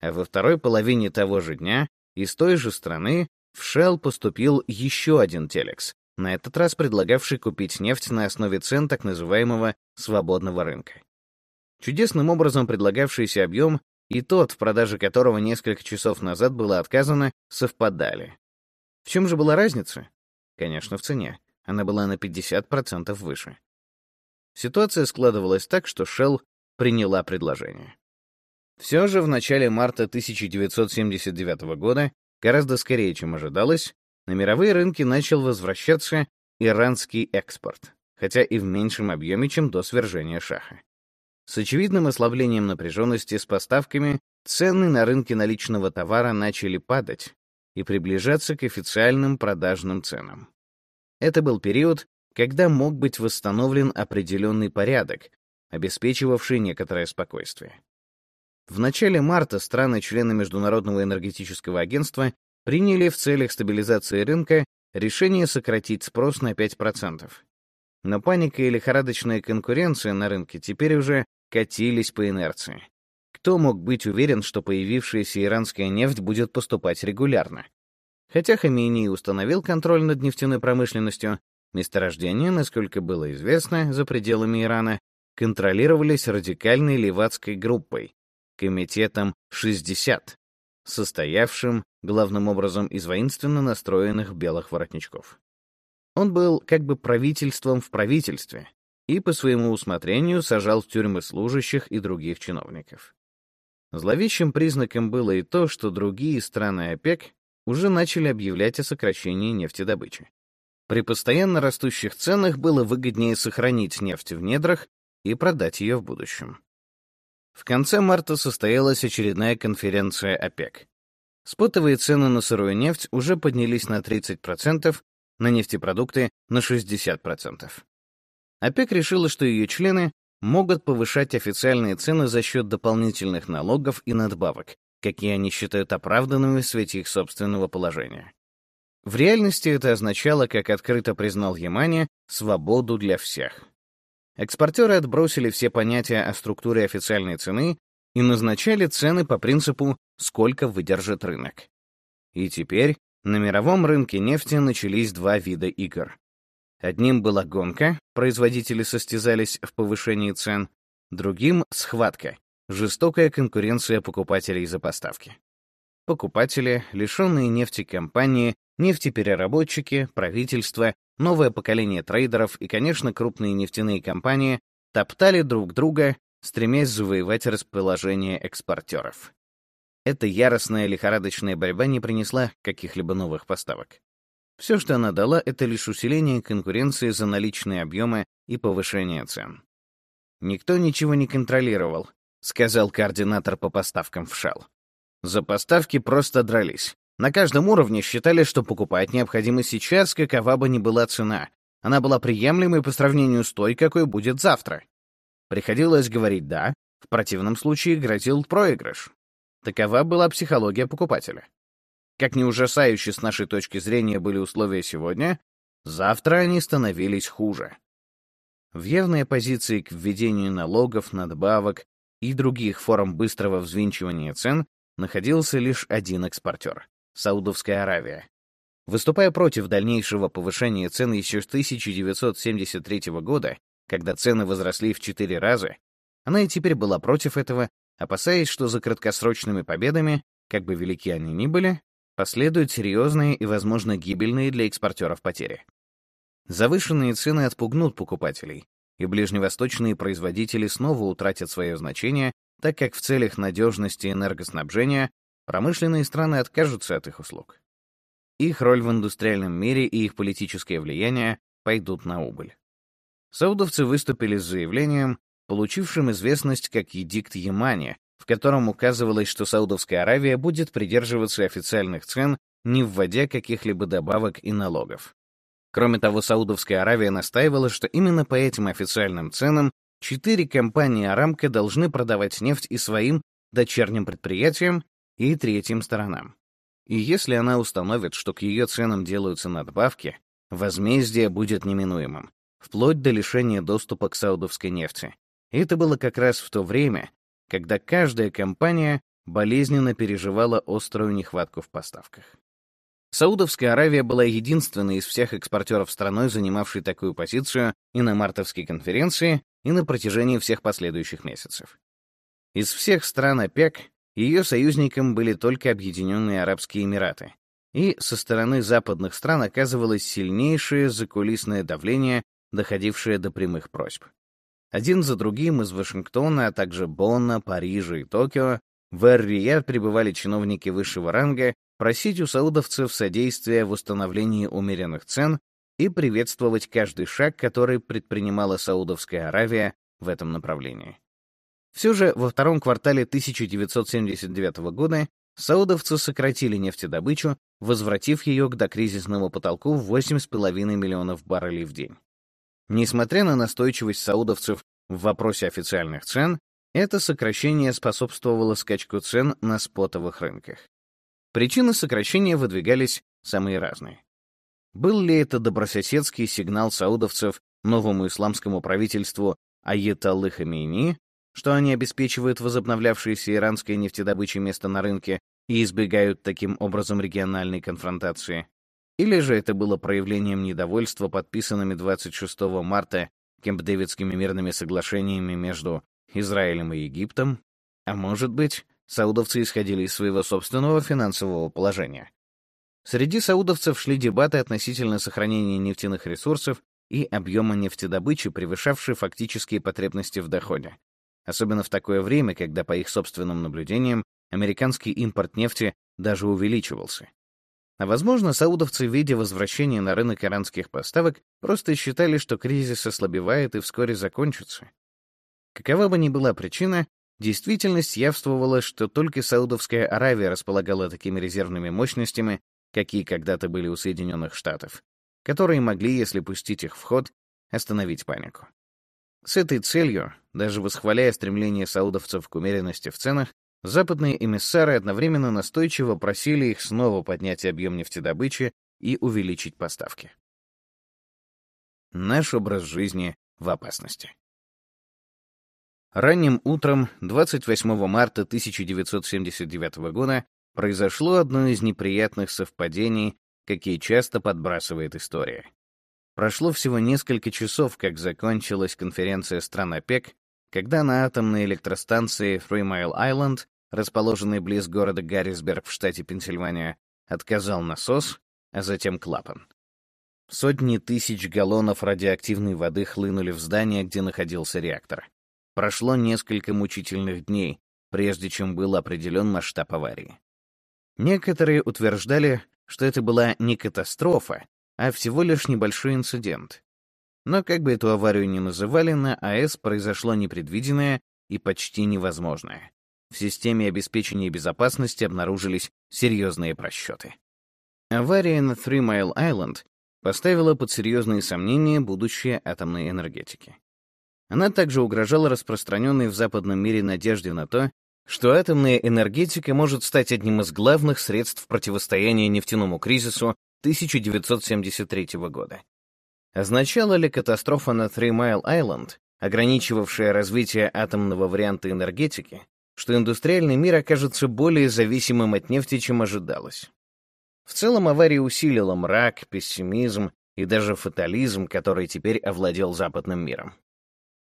А во второй половине того же дня из той же страны в Shell поступил еще один телекс, на этот раз предлагавший купить нефть на основе цен так называемого свободного рынка. Чудесным образом предлагавшийся объем и тот, в продаже которого несколько часов назад было отказано, совпадали. В чем же была разница? Конечно, в цене. Она была на 50% выше. Ситуация складывалась так, что Shell приняла предложение. Все же в начале марта 1979 года, гораздо скорее, чем ожидалось, на мировые рынки начал возвращаться иранский экспорт, хотя и в меньшем объеме, чем до свержения шаха. С очевидным ослаблением напряженности с поставками цены на рынке наличного товара начали падать и приближаться к официальным продажным ценам. Это был период, когда мог быть восстановлен определенный порядок, обеспечивавший некоторое спокойствие. В начале марта страны-члены Международного энергетического агентства приняли в целях стабилизации рынка решение сократить спрос на 5%. Но паника и лихорадочная конкуренция на рынке теперь уже катились по инерции. Кто мог быть уверен, что появившаяся иранская нефть будет поступать регулярно? Хотя Хамейни установил контроль над нефтяной промышленностью, месторождения, насколько было известно, за пределами Ирана, контролировались радикальной левацкой группой, комитетом 60, состоявшим главным образом из воинственно настроенных белых воротничков. Он был как бы правительством в правительстве и по своему усмотрению сажал в тюрьмы служащих и других чиновников. Зловещим признаком было и то, что другие страны ОПЕК уже начали объявлять о сокращении нефтедобычи. При постоянно растущих ценах было выгоднее сохранить нефть в недрах и продать ее в будущем. В конце марта состоялась очередная конференция ОПЕК. Спотовые цены на сырую нефть уже поднялись на 30%, на нефтепродукты — на 60%. ОПЕК решила, что ее члены могут повышать официальные цены за счет дополнительных налогов и надбавок, какие они считают оправданными в свете их собственного положения. В реальности это означало, как открыто признал Ямани, свободу для всех. Экспортеры отбросили все понятия о структуре официальной цены и назначали цены по принципу «сколько выдержит рынок». И теперь на мировом рынке нефти начались два вида игр. Одним была гонка, производители состязались в повышении цен, другим — схватка, жестокая конкуренция покупателей за поставки. Покупатели, лишенные нефти компании, нефтепереработчики, правительство, новое поколение трейдеров и, конечно, крупные нефтяные компании топтали друг друга, стремясь завоевать расположение экспортеров. Эта яростная лихорадочная борьба не принесла каких-либо новых поставок. Все, что она дала, это лишь усиление конкуренции за наличные объемы и повышение цен. «Никто ничего не контролировал», — сказал координатор по поставкам в ШАЛ. За поставки просто дрались. На каждом уровне считали, что покупать необходимо сейчас, какова бы ни была цена. Она была приемлемой по сравнению с той, какой будет завтра. Приходилось говорить «да», в противном случае грозил проигрыш. Такова была психология покупателя. Как ни ужасающе с нашей точки зрения были условия сегодня, завтра они становились хуже. В явной оппозиции к введению налогов, надбавок и других форм быстрого взвинчивания цен находился лишь один экспортер — Саудовская Аравия. Выступая против дальнейшего повышения цен еще с 1973 года, когда цены возросли в четыре раза, она и теперь была против этого, опасаясь, что за краткосрочными победами, как бы велики они ни были, последуют серьезные и, возможно, гибельные для экспортеров потери. Завышенные цены отпугнут покупателей, и ближневосточные производители снова утратят свое значение, так как в целях надежности энергоснабжения промышленные страны откажутся от их услуг. Их роль в индустриальном мире и их политическое влияние пойдут на убыль. Саудовцы выступили с заявлением, получившим известность как Едикт Ямани, в котором указывалось, что Саудовская Аравия будет придерживаться официальных цен, не вводя каких-либо добавок и налогов. Кроме того, Саудовская Аравия настаивала, что именно по этим официальным ценам четыре компании Арамко должны продавать нефть и своим дочерним предприятиям, и третьим сторонам. И если она установит, что к ее ценам делаются надбавки, возмездие будет неминуемым вплоть до лишения доступа к саудовской нефти. И это было как раз в то время, когда каждая компания болезненно переживала острую нехватку в поставках. Саудовская Аравия была единственной из всех экспортеров страной, занимавшей такую позицию и на мартовской конференции, и на протяжении всех последующих месяцев. Из всех стран ОПЕК ее союзником были только Объединенные Арабские Эмираты, и со стороны западных стран оказывалось сильнейшее закулисное давление, доходившее до прямых просьб. Один за другим из Вашингтона, а также Бонна, Парижа и Токио в Эр-Рияд прибывали чиновники высшего ранга просить у саудовцев содействия в установлении умеренных цен и приветствовать каждый шаг, который предпринимала Саудовская Аравия в этом направлении. Все же во втором квартале 1979 года саудовцы сократили нефтедобычу, возвратив ее к докризисному потолку в 8,5 миллионов баррелей в день. Несмотря на настойчивость саудовцев в вопросе официальных цен, это сокращение способствовало скачку цен на спотовых рынках. Причины сокращения выдвигались самые разные. Был ли это добрососедский сигнал саудовцев новому исламскому правительству Айеталлы Хамейни, что они обеспечивают возобновлявшееся иранской нефтедобычей место на рынке и избегают таким образом региональной конфронтации? Или же это было проявлением недовольства подписанными 26 марта Кемп-Дэвидскими мирными соглашениями между Израилем и Египтом? А может быть, саудовцы исходили из своего собственного финансового положения? Среди саудовцев шли дебаты относительно сохранения нефтяных ресурсов и объема нефтедобычи, превышавшие фактические потребности в доходе. Особенно в такое время, когда, по их собственным наблюдениям, американский импорт нефти даже увеличивался. А возможно, саудовцы, видя возвращение на рынок иранских поставок, просто считали, что кризис ослабевает и вскоре закончится. Какова бы ни была причина, действительность явствовала, что только Саудовская Аравия располагала такими резервными мощностями, какие когда-то были у Соединенных Штатов, которые могли, если пустить их в ход, остановить панику. С этой целью, даже восхваляя стремление саудовцев к умеренности в ценах, Западные эмиссары одновременно настойчиво просили их снова поднять объем нефтедобычи и увеличить поставки. Наш образ жизни в опасности. Ранним утром 28 марта 1979 года произошло одно из неприятных совпадений, какие часто подбрасывает история. Прошло всего несколько часов, как закончилась конференция стран ОПЕК, когда на атомной электростанции Three Mile Island, расположенной близ города Гаррисберг в штате Пенсильвания, отказал насос, а затем клапан. Сотни тысяч галлонов радиоактивной воды хлынули в здание, где находился реактор. Прошло несколько мучительных дней, прежде чем был определен масштаб аварии. Некоторые утверждали, что это была не катастрофа, а всего лишь небольшой инцидент. Но как бы эту аварию ни называли, на АЭС произошло непредвиденное и почти невозможное. В системе обеспечения безопасности обнаружились серьезные просчеты. Авария на Three Mile Island поставила под серьезные сомнения будущее атомной энергетики. Она также угрожала распространенной в западном мире надежде на то, что атомная энергетика может стать одним из главных средств противостояния нефтяному кризису 1973 года. Означала ли катастрофа на Three Mile Island, ограничивавшая развитие атомного варианта энергетики, что индустриальный мир окажется более зависимым от нефти, чем ожидалось? В целом авария усилила мрак, пессимизм и даже фатализм, который теперь овладел западным миром.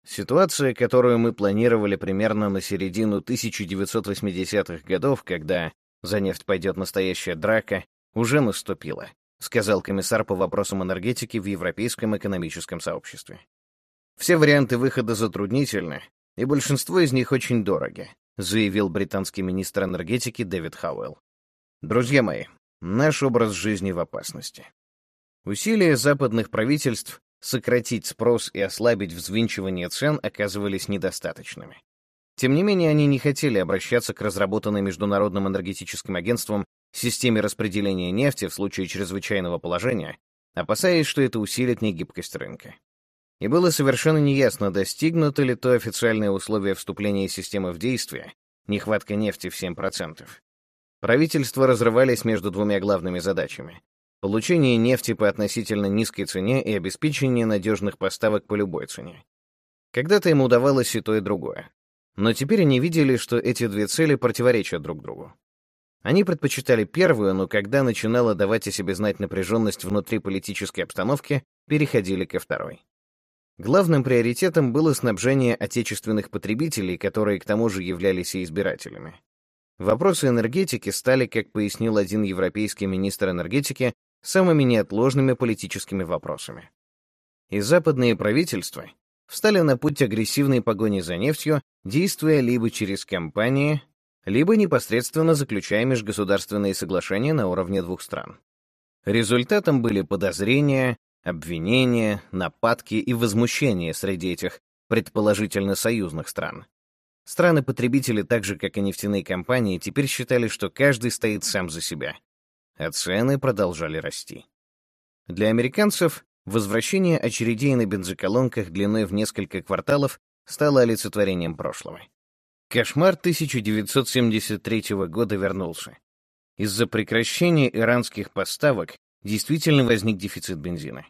Ситуация, которую мы планировали примерно на середину 1980-х годов, когда за нефть пойдет настоящая драка, уже наступила, — сказал комиссар по вопросам энергетики в Европейском экономическом сообществе. «Все варианты выхода затруднительны, и большинство из них очень дороги», — заявил британский министр энергетики Дэвид Хауэлл. «Друзья мои, наш образ жизни в опасности. Усилия западных правительств сократить спрос и ослабить взвинчивание цен оказывались недостаточными. Тем не менее, они не хотели обращаться к разработанной Международным энергетическим агентством системе распределения нефти в случае чрезвычайного положения, опасаясь, что это усилит негибкость рынка. И было совершенно неясно, достигнуто ли то официальное условие вступления системы в действие, нехватка нефти в 7%. Правительства разрывались между двумя главными задачами получение нефти по относительно низкой цене и обеспечение надежных поставок по любой цене. Когда-то им удавалось и то, и другое. Но теперь они видели, что эти две цели противоречат друг другу. Они предпочитали первую, но когда начинала давать о себе знать напряженность внутри политической обстановки, переходили ко второй. Главным приоритетом было снабжение отечественных потребителей, которые к тому же являлись и избирателями. Вопросы энергетики стали, как пояснил один европейский министр энергетики, самыми неотложными политическими вопросами. И западные правительства встали на путь агрессивной погони за нефтью, действуя либо через компании, либо непосредственно заключая межгосударственные соглашения на уровне двух стран. Результатом были подозрения, обвинения, нападки и возмущения среди этих предположительно союзных стран. Страны-потребители, так же как и нефтяные компании, теперь считали, что каждый стоит сам за себя, а цены продолжали расти. Для американцев возвращение очередей на бензоколонках длиной в несколько кварталов стало олицетворением прошлого. Кошмар 1973 года вернулся. Из-за прекращения иранских поставок действительно возник дефицит бензина.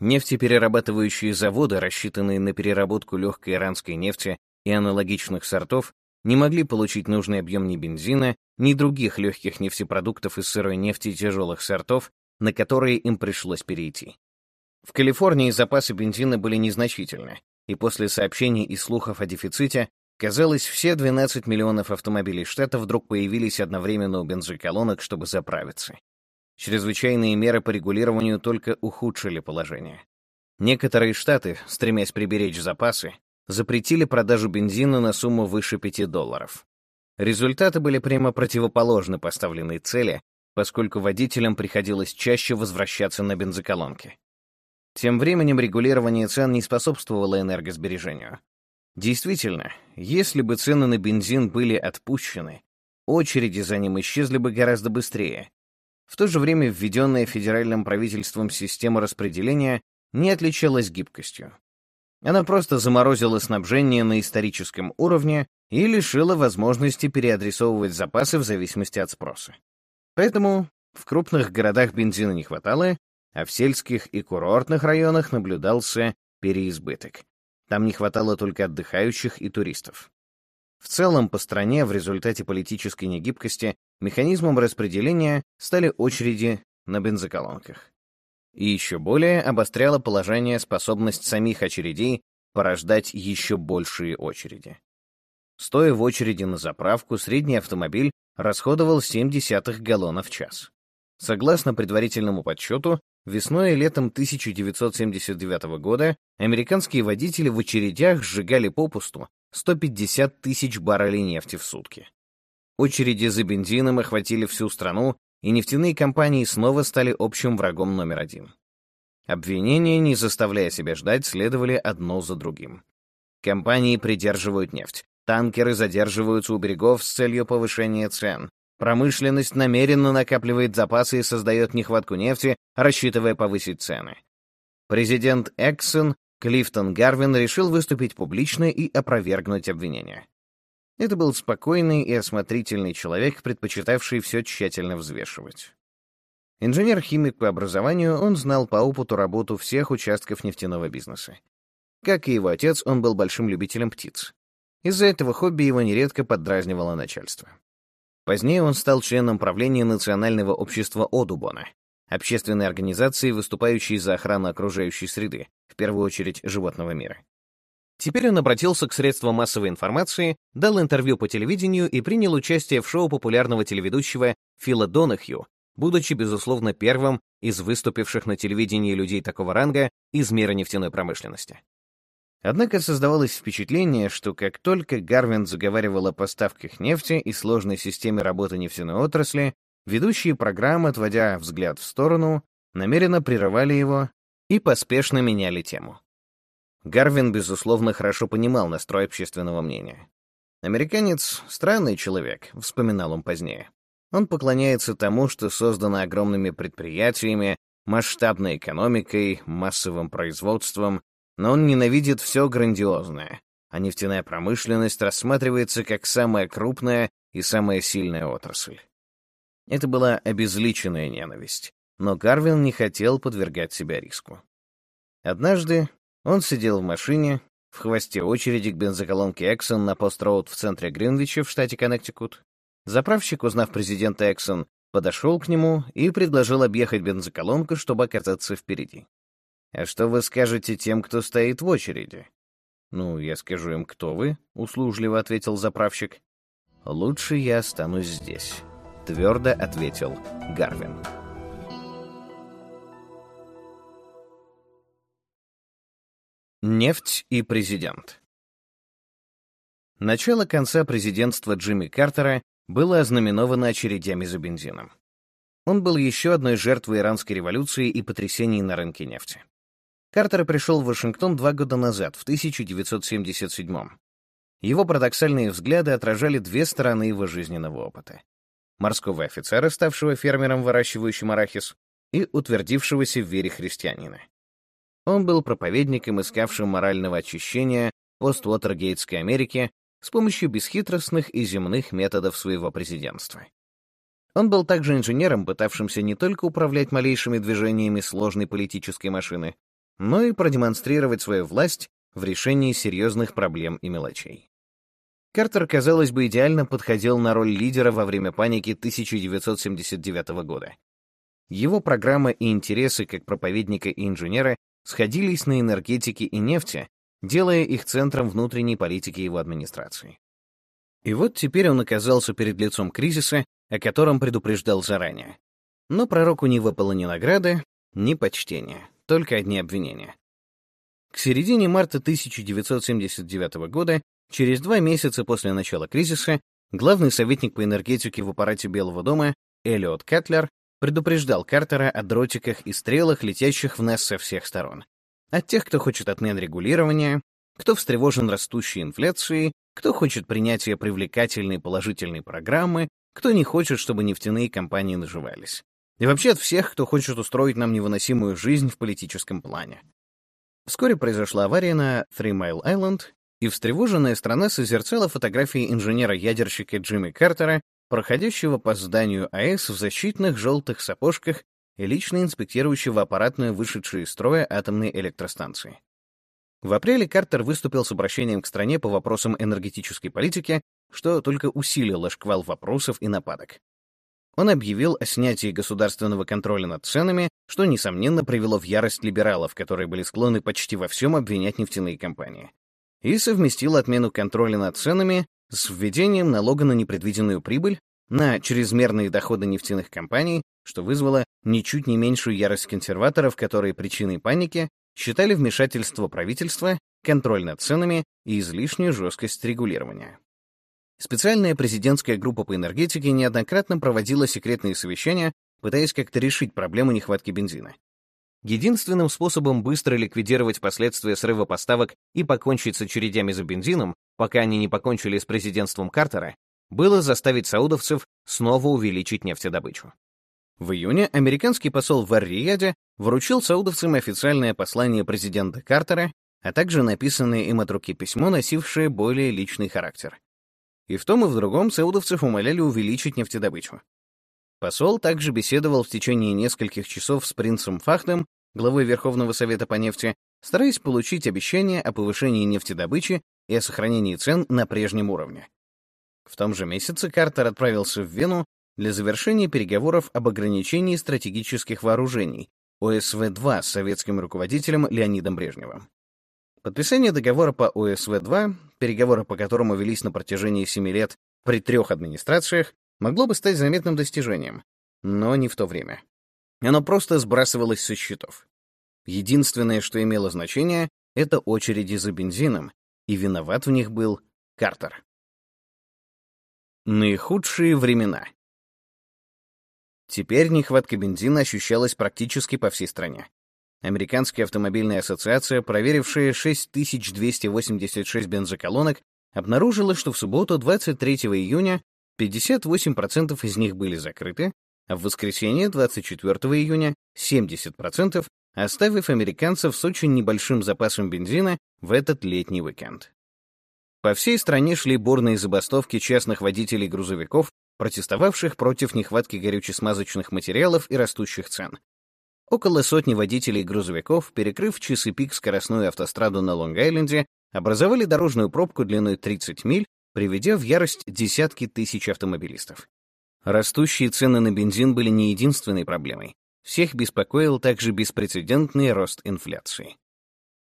Нефтеперерабатывающие заводы, рассчитанные на переработку легкой иранской нефти и аналогичных сортов не могли получить нужный объем ни бензина, ни других легких нефтепродуктов из сырой нефти тяжелых сортов, на которые им пришлось перейти. В Калифорнии запасы бензина были незначительны, и после сообщений и слухов о дефиците, казалось, все 12 миллионов автомобилей штата вдруг появились одновременно у бензоколонок, чтобы заправиться. Чрезвычайные меры по регулированию только ухудшили положение. Некоторые штаты, стремясь приберечь запасы, запретили продажу бензина на сумму выше 5 долларов. Результаты были прямо противоположны поставленной цели, поскольку водителям приходилось чаще возвращаться на бензоколонки. Тем временем регулирование цен не способствовало энергосбережению. Действительно, если бы цены на бензин были отпущены, очереди за ним исчезли бы гораздо быстрее. В то же время введенная федеральным правительством система распределения не отличалась гибкостью. Она просто заморозила снабжение на историческом уровне и лишила возможности переадресовывать запасы в зависимости от спроса. Поэтому в крупных городах бензина не хватало, а в сельских и курортных районах наблюдался переизбыток. Там не хватало только отдыхающих и туристов. В целом, по стране в результате политической негибкости механизмом распределения стали очереди на бензоколонках и еще более обостряло положение способность самих очередей порождать еще большие очереди. Стоя в очереди на заправку, средний автомобиль расходовал 0,7 галлона в час. Согласно предварительному подсчету, весной и летом 1979 года американские водители в очередях сжигали попусту 150 тысяч баррелей нефти в сутки. Очереди за бензином охватили всю страну и нефтяные компании снова стали общим врагом номер один. Обвинения, не заставляя себя ждать, следовали одно за другим. Компании придерживают нефть, танкеры задерживаются у берегов с целью повышения цен, промышленность намеренно накапливает запасы и создает нехватку нефти, рассчитывая повысить цены. Президент Эксон Клифтон Гарвин решил выступить публично и опровергнуть обвинения. Это был спокойный и осмотрительный человек, предпочитавший все тщательно взвешивать. Инженер-химик по образованию, он знал по опыту работу всех участков нефтяного бизнеса. Как и его отец, он был большим любителем птиц. Из-за этого хобби его нередко поддразнивало начальство. Позднее он стал членом правления Национального общества Одубона, общественной организации, выступающей за охрану окружающей среды, в первую очередь животного мира. Теперь он обратился к средствам массовой информации, дал интервью по телевидению и принял участие в шоу популярного телеведущего Фила Донахью, будучи, безусловно, первым из выступивших на телевидении людей такого ранга из мира нефтяной промышленности. Однако создавалось впечатление, что как только Гарвин заговаривал о поставках нефти и сложной системе работы нефтяной отрасли, ведущие программы, отводя взгляд в сторону, намеренно прерывали его и поспешно меняли тему. Гарвин, безусловно, хорошо понимал настрой общественного мнения. «Американец — странный человек», — вспоминал он позднее. Он поклоняется тому, что создано огромными предприятиями, масштабной экономикой, массовым производством, но он ненавидит все грандиозное, а нефтяная промышленность рассматривается как самая крупная и самая сильная отрасль. Это была обезличенная ненависть, но Гарвин не хотел подвергать себя риску. Однажды он сидел в машине, в хвосте очереди к бензоколонке Exxon на пост-роуд в центре Гринвича в штате Коннектикут. Заправщик, узнав президента Exxon, подошел к нему и предложил объехать бензоколонку, чтобы оказаться впереди. «А что вы скажете тем, кто стоит в очереди?» «Ну, я скажу им, кто вы», — услужливо ответил заправщик. «Лучше я останусь здесь», — твердо ответил Гарвин. Нефть и президент Начало конца президентства Джимми Картера было ознаменовано очередями за бензином. Он был еще одной жертвой иранской революции и потрясений на рынке нефти. Картер пришел в Вашингтон два года назад, в 1977 Его парадоксальные взгляды отражали две стороны его жизненного опыта. Морского офицера, ставшего фермером, выращивающим арахис, и утвердившегося в вере христианина. Он был проповедником, искавшим морального очищения пост-Уотергейтской Америки с помощью бесхитростных и земных методов своего президентства. Он был также инженером, пытавшимся не только управлять малейшими движениями сложной политической машины, но и продемонстрировать свою власть в решении серьезных проблем и мелочей. Картер, казалось бы, идеально подходил на роль лидера во время паники 1979 года. Его программа и интересы как проповедника и инженера сходились на энергетике и нефти, делая их центром внутренней политики его администрации. И вот теперь он оказался перед лицом кризиса, о котором предупреждал заранее. Но пророку не выпало ни награды, ни почтения, только одни обвинения. К середине марта 1979 года, через два месяца после начала кризиса, главный советник по энергетике в аппарате Белого дома Эллиот Катлер предупреждал Картера о дротиках и стрелах, летящих в нас со всех сторон. От тех, кто хочет отмен регулирования, кто встревожен растущей инфляцией, кто хочет принятия привлекательной положительной программы, кто не хочет, чтобы нефтяные компании наживались. И вообще от всех, кто хочет устроить нам невыносимую жизнь в политическом плане. Вскоре произошла авария на Three Mile Island, и встревоженная страна созерцала фотографии инженера-ядерщика Джимми Картера, проходящего по зданию АЭС в защитных желтых сапожках и лично инспектирующего аппаратную вышедшую из строя атомной электростанции. В апреле Картер выступил с обращением к стране по вопросам энергетической политики, что только усилило шквал вопросов и нападок. Он объявил о снятии государственного контроля над ценами, что, несомненно, привело в ярость либералов, которые были склонны почти во всем обвинять нефтяные компании. И совместил отмену контроля над ценами с введением налога на непредвиденную прибыль, на чрезмерные доходы нефтяных компаний, что вызвало ничуть не меньшую ярость консерваторов, которые причиной паники считали вмешательство правительства, контроль над ценами и излишнюю жесткость регулирования. Специальная президентская группа по энергетике неоднократно проводила секретные совещания, пытаясь как-то решить проблему нехватки бензина. Единственным способом быстро ликвидировать последствия срыва поставок и покончить с очередями за бензином, пока они не покончили с президентством Картера, было заставить саудовцев снова увеличить нефтедобычу. В июне американский посол в Ар-Рияде вручил саудовцам официальное послание президента Картера, а также написанное им от руки письмо, носившее более личный характер. И в том и в другом саудовцев умоляли увеличить нефтедобычу. Посол также беседовал в течение нескольких часов с принцем Фахдом, главой Верховного Совета по нефти, стараясь получить обещание о повышении нефтедобычи и о сохранении цен на прежнем уровне. В том же месяце Картер отправился в Вену для завершения переговоров об ограничении стратегических вооружений, ОСВ-2 с советским руководителем Леонидом Брежневым. Подписание договора по ОСВ-2, переговоры по которому велись на протяжении семи лет при трех администрациях, могло бы стать заметным достижением, но не в то время. Оно просто сбрасывалось со счетов. Единственное, что имело значение, — это очереди за бензином, и виноват в них был Картер. Наихудшие времена. Теперь нехватка бензина ощущалась практически по всей стране. Американская автомобильная ассоциация, проверившая 6286 бензоколонок, обнаружила, что в субботу 23 июня 58% из них были закрыты, а в воскресенье 24 июня 70%, оставив американцев с очень небольшим запасом бензина в этот летний уикенд. По всей стране шли бурные забастовки частных водителей грузовиков, протестовавших против нехватки горюче-смазочных материалов и растущих цен. Около сотни водителей грузовиков, перекрыв часы пик скоростную автостраду на Лонг-Айленде, образовали дорожную пробку длиной 30 миль, приведя в ярость десятки тысяч автомобилистов. Растущие цены на бензин были не единственной проблемой. Всех беспокоил также беспрецедентный рост инфляции.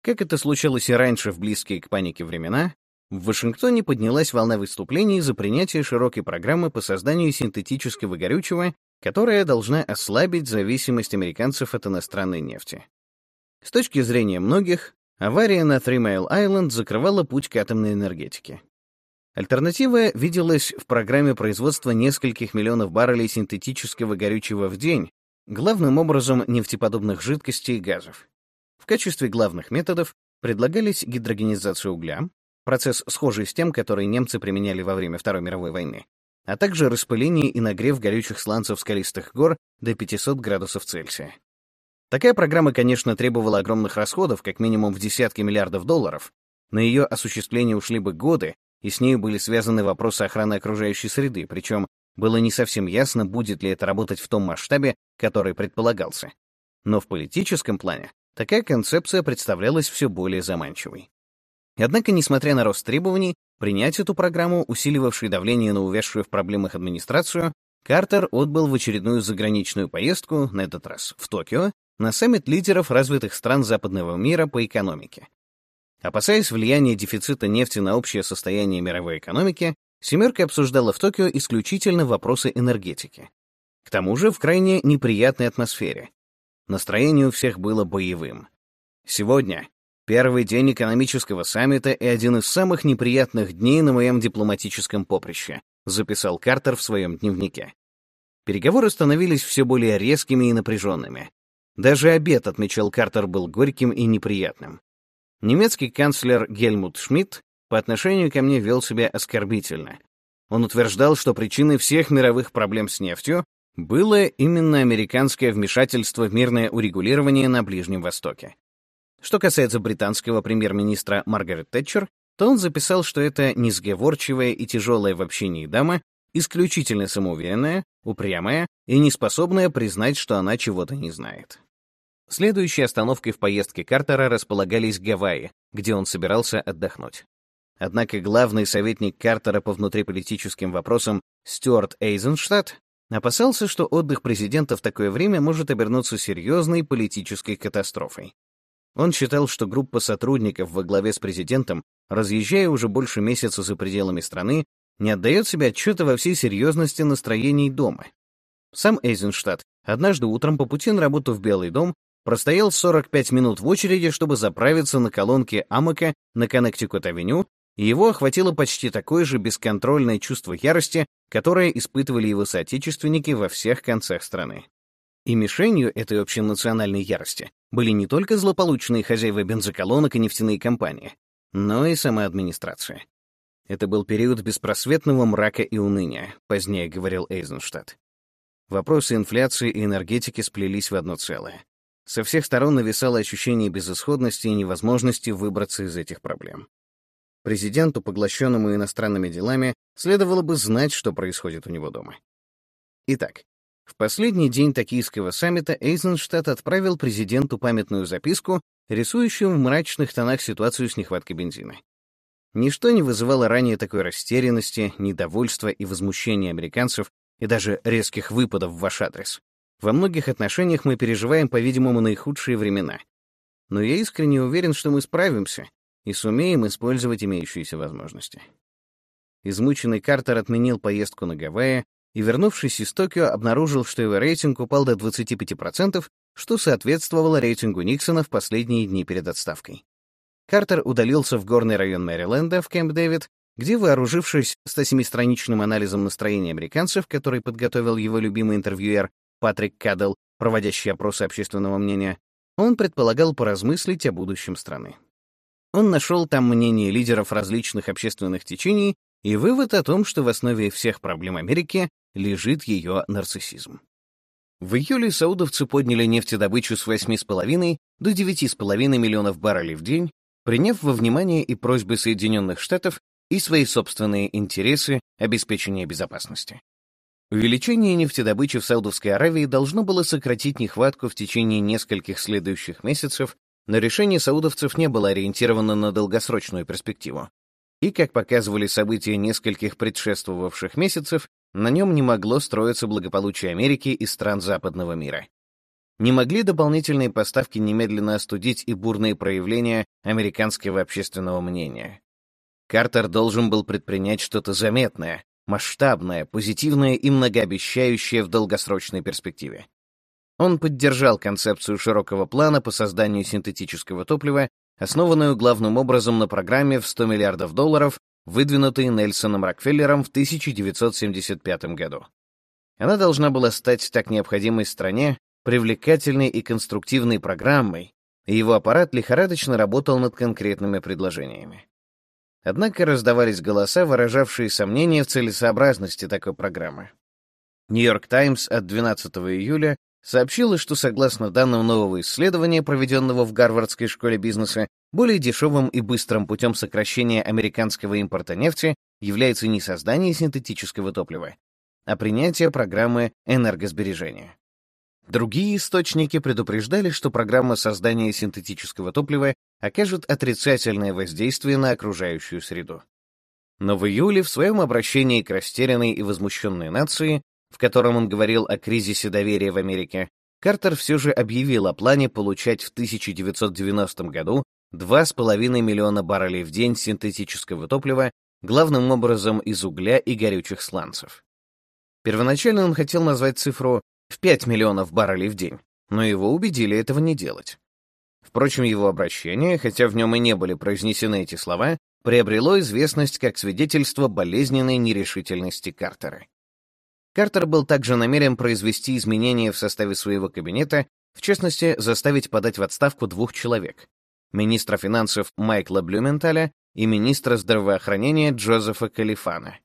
Как это случалось и раньше в близкие к панике времена, в Вашингтоне поднялась волна выступлений за принятие широкой программы по созданию синтетического горючего, которая должна ослабить зависимость американцев от иностранной нефти. С точки зрения многих, авария на Three Mile Island закрывала путь к атомной энергетике. Альтернатива виделась в программе производства нескольких миллионов баррелей синтетического горючего в день, главным образом нефтеподобных жидкостей и газов. В качестве главных методов предлагались гидрогенизация угля, процесс схожий с тем, который немцы применяли во время Второй мировой войны, а также распыление и нагрев горючих сланцев скалистых гор до 500 градусов Цельсия. Такая программа, конечно, требовала огромных расходов, как минимум в десятки миллиардов долларов. На ее осуществление ушли бы годы, и с ней были связаны вопросы охраны окружающей среды, причем было не совсем ясно, будет ли это работать в том масштабе, который предполагался. Но в политическом плане такая концепция представлялась все более заманчивой. Однако, несмотря на рост требований, принять эту программу, усиливавшую давление на увязшую в проблемах администрацию, Картер отбыл в очередную заграничную поездку, на этот раз в Токио, на саммит лидеров развитых стран западного мира по экономике. Опасаясь влияния дефицита нефти на общее состояние мировой экономики, «семерка» обсуждала в Токио исключительно вопросы энергетики. К тому же в крайне неприятной атмосфере. Настроение у всех было боевым. Сегодня Первый день экономического саммита и один из самых неприятных дней на моем дипломатическом поприще, записал Картер в своем дневнике. Переговоры становились все более резкими и напряженными. Даже обед, отмечал Картер, был горьким и неприятным. Немецкий канцлер Гельмут Шмидт по отношению ко мне вел себя оскорбительно. Он утверждал, что причиной всех мировых проблем с нефтью было именно американское вмешательство в мирное урегулирование на Ближнем Востоке. Что касается британского премьер-министра Маргарет Тэтчер, то он записал, что это несговорчивая и тяжелая в общении дама, исключительно самоуверенная, упрямая и неспособная признать, что она чего-то не знает. Следующей остановкой в поездке Картера располагались Гавайи, где он собирался отдохнуть. Однако главный советник Картера по внутриполитическим вопросам Стюарт Эйзенштадт опасался, что отдых президента в такое время может обернуться серьезной политической катастрофой. Он считал, что группа сотрудников во главе с президентом, разъезжая уже больше месяца за пределами страны, не отдает себе отчета во всей серьезности настроений дома. Сам Эйзенштадт однажды утром по пути на работу в Белый дом простоял 45 минут в очереди, чтобы заправиться на колонке Амака на Коннектикут-авеню, и его охватило почти такое же бесконтрольное чувство ярости, которое испытывали его соотечественники во всех концах страны. И мишенью этой общенациональной ярости были не только злополучные хозяева бензоколонок и нефтяные компании, но и сама администрация. Это был период беспросветного мрака и уныния, позднее говорил Эйзенштадт. Вопросы инфляции и энергетики сплелись в одно целое. Со всех сторон нависало ощущение безысходности и невозможности выбраться из этих проблем. Президенту, поглощенному иностранными делами, следовало бы знать, что происходит у него дома. Итак, в последний день токийского саммита Эйзенштадт отправил президенту памятную записку, рисующую в мрачных тонах ситуацию с нехваткой бензина. Ничто не вызывало ранее такой растерянности, недовольства и возмущения американцев и даже резких выпадов в ваш адрес. Во многих отношениях мы переживаем, по-видимому, наихудшие времена. Но я искренне уверен, что мы справимся и сумеем использовать имеющиеся возможности. Измученный Картер отменил поездку на Гавайи, и, вернувшись из Токио, обнаружил, что его рейтинг упал до 25%, что соответствовало рейтингу Никсона в последние дни перед отставкой. Картер удалился в горный район Мэриленда, в Кэмп-Дэвид, где, вооружившись 107-страничным анализом настроения американцев, который подготовил его любимый интервьюер Патрик Каддл, проводящий опросы общественного мнения, он предполагал поразмыслить о будущем страны. Он нашел там мнение лидеров различных общественных течений и вывод о том, что в основе всех проблем Америки лежит ее нарциссизм. В июле саудовцы подняли нефтедобычу с 8,5 до 9,5 миллионов баррелей в день, приняв во внимание и просьбы Соединенных Штатов, и свои собственные интересы обеспечения безопасности. Увеличение нефтедобычи в Саудовской Аравии должно было сократить нехватку в течение нескольких следующих месяцев, но решение саудовцев не было ориентировано на долгосрочную перспективу. И, как показывали события нескольких предшествовавших месяцев, на нем не могло строиться благополучие Америки и стран западного мира. Не могли дополнительные поставки немедленно остудить и бурные проявления американского общественного мнения. Картер должен был предпринять что-то заметное, масштабное, позитивное и многообещающее в долгосрочной перспективе. Он поддержал концепцию широкого плана по созданию синтетического топлива, основанную главным образом на программе в 100 миллиардов долларов, выдвинутой Нельсоном Рокфеллером в 1975 году. Она должна была стать так необходимой стране привлекательной и конструктивной программой, и его аппарат лихорадочно работал над конкретными предложениями. Однако раздавались голоса, выражавшие сомнения в целесообразности такой программы. «Нью-Йорк Таймс» от 12 июля сообщила, что согласно данным нового исследования, проведенного в Гарвардской школе бизнеса, более дешевым и быстрым путем сокращения американского импорта нефти является не создание синтетического топлива, а принятие программы энергосбережения. Другие источники предупреждали, что программа создания синтетического топлива окажет отрицательное воздействие на окружающую среду. Но в июле в своем обращении к растерянной и возмущенной нации, в котором он говорил о кризисе доверия в Америке, Картер все же объявил о плане получать в 1990 году 2,5 миллиона баррелей в день синтетического топлива, главным образом из угля и горючих сланцев. Первоначально он хотел назвать цифру в 5 миллионов баррелей в день, но его убедили этого не делать. Впрочем, его обращение, хотя в нем и не были произнесены эти слова, приобрело известность как свидетельство болезненной нерешительности Картера. Картер был также намерен произвести изменения в составе своего кабинета, в частности, заставить подать в отставку двух человек — министра финансов Майкла Блюменталя и министра здравоохранения Джозефа Калифана.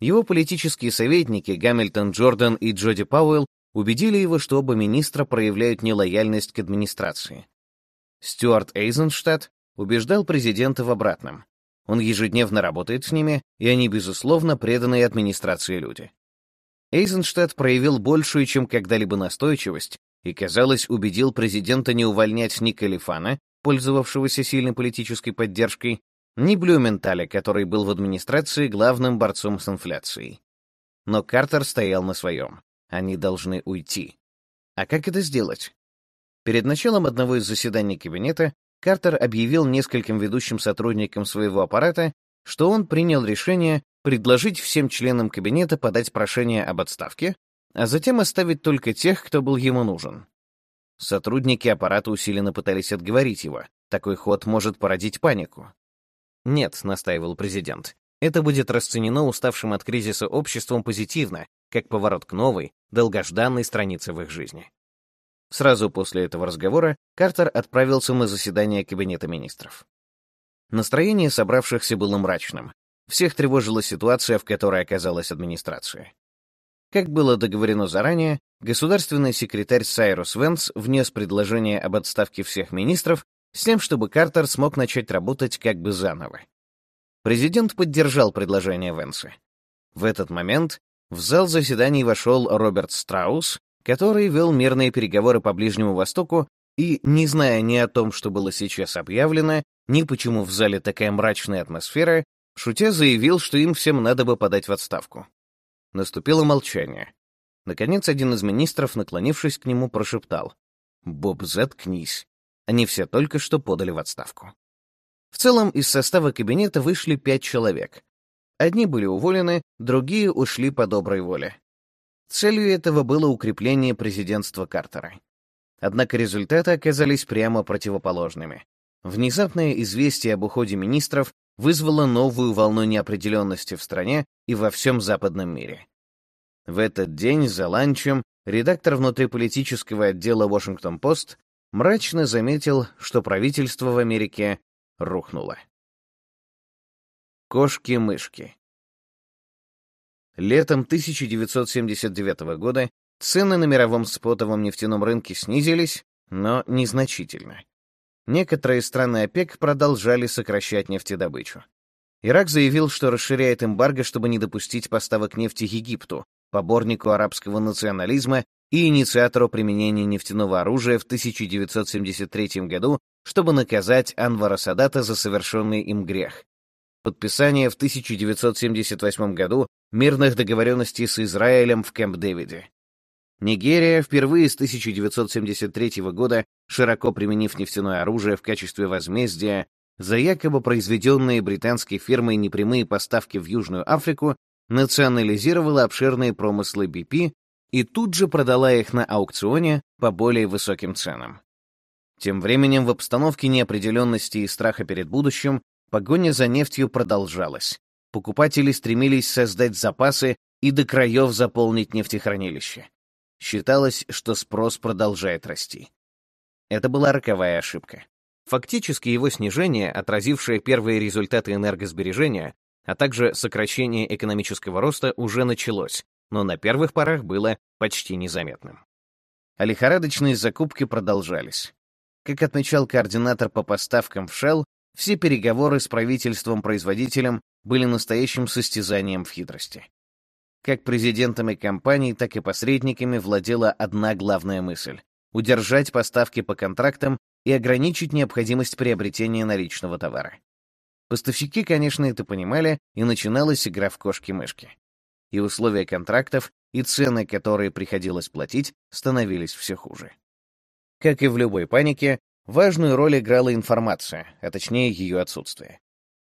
Его политические советники Гамильтон Джордан и Джоди Пауэлл убедили его, что оба министра проявляют нелояльность к администрации. Стюарт Эйзенштадт убеждал президента в обратном. Он ежедневно работает с ними, и они, безусловно, преданные администрации люди. Эйзенштадт проявил большую, чем когда-либо настойчивость, и, казалось, убедил президента не увольнять ни Калифана, пользовавшегося сильной политической поддержкой, ни Блюменталя, который был в администрации главным борцом с инфляцией. Но Картер стоял на своем. Они должны уйти. А как это сделать? Перед началом одного из заседаний кабинета Картер объявил нескольким ведущим сотрудникам своего аппарата, что он принял решение предложить всем членам кабинета подать прошение об отставке, а затем оставить только тех, кто был ему нужен. Сотрудники аппарата усиленно пытались отговорить его. Такой ход может породить панику. «Нет», — настаивал президент, — «это будет расценено уставшим от кризиса обществом позитивно, как поворот к новой, долгожданной странице в их жизни. Сразу после этого разговора Картер отправился на заседание Кабинета министров. Настроение собравшихся было мрачным. Всех тревожила ситуация, в которой оказалась администрация. Как было договорено заранее, государственный секретарь Сайрус Венс внес предложение об отставке всех министров с тем, чтобы Картер смог начать работать как бы заново. Президент поддержал предложение Венса. В этот момент в зал заседаний вошел Роберт Страус, который вел мирные переговоры по Ближнему Востоку и, не зная ни о том, что было сейчас объявлено, ни почему в зале такая мрачная атмосфера, шутя заявил, что им всем надо бы подать в отставку. Наступило молчание. Наконец, один из министров, наклонившись к нему, прошептал. «Боб, заткнись. Они все только что подали в отставку». В целом, из состава кабинета вышли пять человек, Одни были уволены, другие ушли по доброй воле. Целью этого было укрепление президентства Картера. Однако результаты оказались прямо противоположными. Внезапное известие об уходе министров вызвало новую волну неопределенности в стране и во всем западном мире. В этот день за ланчем редактор внутриполитического отдела «Вашингтон-Пост» мрачно заметил, что правительство в Америке рухнуло. Кошки-мышки. Летом 1979 года цены на мировом спотовом нефтяном рынке снизились, но незначительно. Некоторые страны ОПЕК продолжали сокращать нефтедобычу. Ирак заявил, что расширяет эмбарго, чтобы не допустить поставок нефти Египту, поборнику арабского национализма и инициатору применения нефтяного оружия в 1973 году, чтобы наказать Анвара Садата за совершенный им грех. Подписание в 1978 году мирных договоренностей с Израилем в Кэмп-Дэвиде. Нигерия впервые с 1973 года, широко применив нефтяное оружие в качестве возмездия за якобы произведенные британской фирмой непрямые поставки в Южную Африку, национализировала обширные промыслы BP и тут же продала их на аукционе по более высоким ценам. Тем временем в обстановке неопределенности и страха перед будущим погоня за нефтью продолжалась. Покупатели стремились создать запасы и до краев заполнить нефтехранилище. Считалось, что спрос продолжает расти. Это была роковая ошибка. Фактически его снижение, отразившее первые результаты энергосбережения, а также сокращение экономического роста, уже началось, но на первых порах было почти незаметным. А лихорадочные закупки продолжались. Как отмечал координатор по поставкам в Shell, все переговоры с правительством-производителем были настоящим состязанием в хитрости. Как президентами компаний, так и посредниками владела одна главная мысль — удержать поставки по контрактам и ограничить необходимость приобретения наличного товара. Поставщики, конечно, это понимали, и начиналась игра в кошки-мышки. И условия контрактов, и цены, которые приходилось платить, становились все хуже. Как и в любой панике, важную роль играла информация, а точнее ее отсутствие.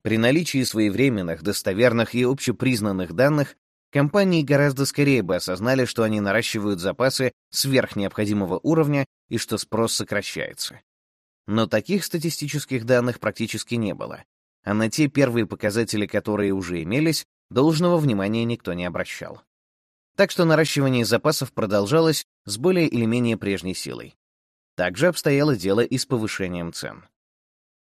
При наличии своевременных, достоверных и общепризнанных данных компании гораздо скорее бы осознали, что они наращивают запасы сверх необходимого уровня и что спрос сокращается. Но таких статистических данных практически не было, а на те первые показатели, которые уже имелись, должного внимания никто не обращал. Так что наращивание запасов продолжалось с более или менее прежней силой. Также обстояло дело и с повышением цен.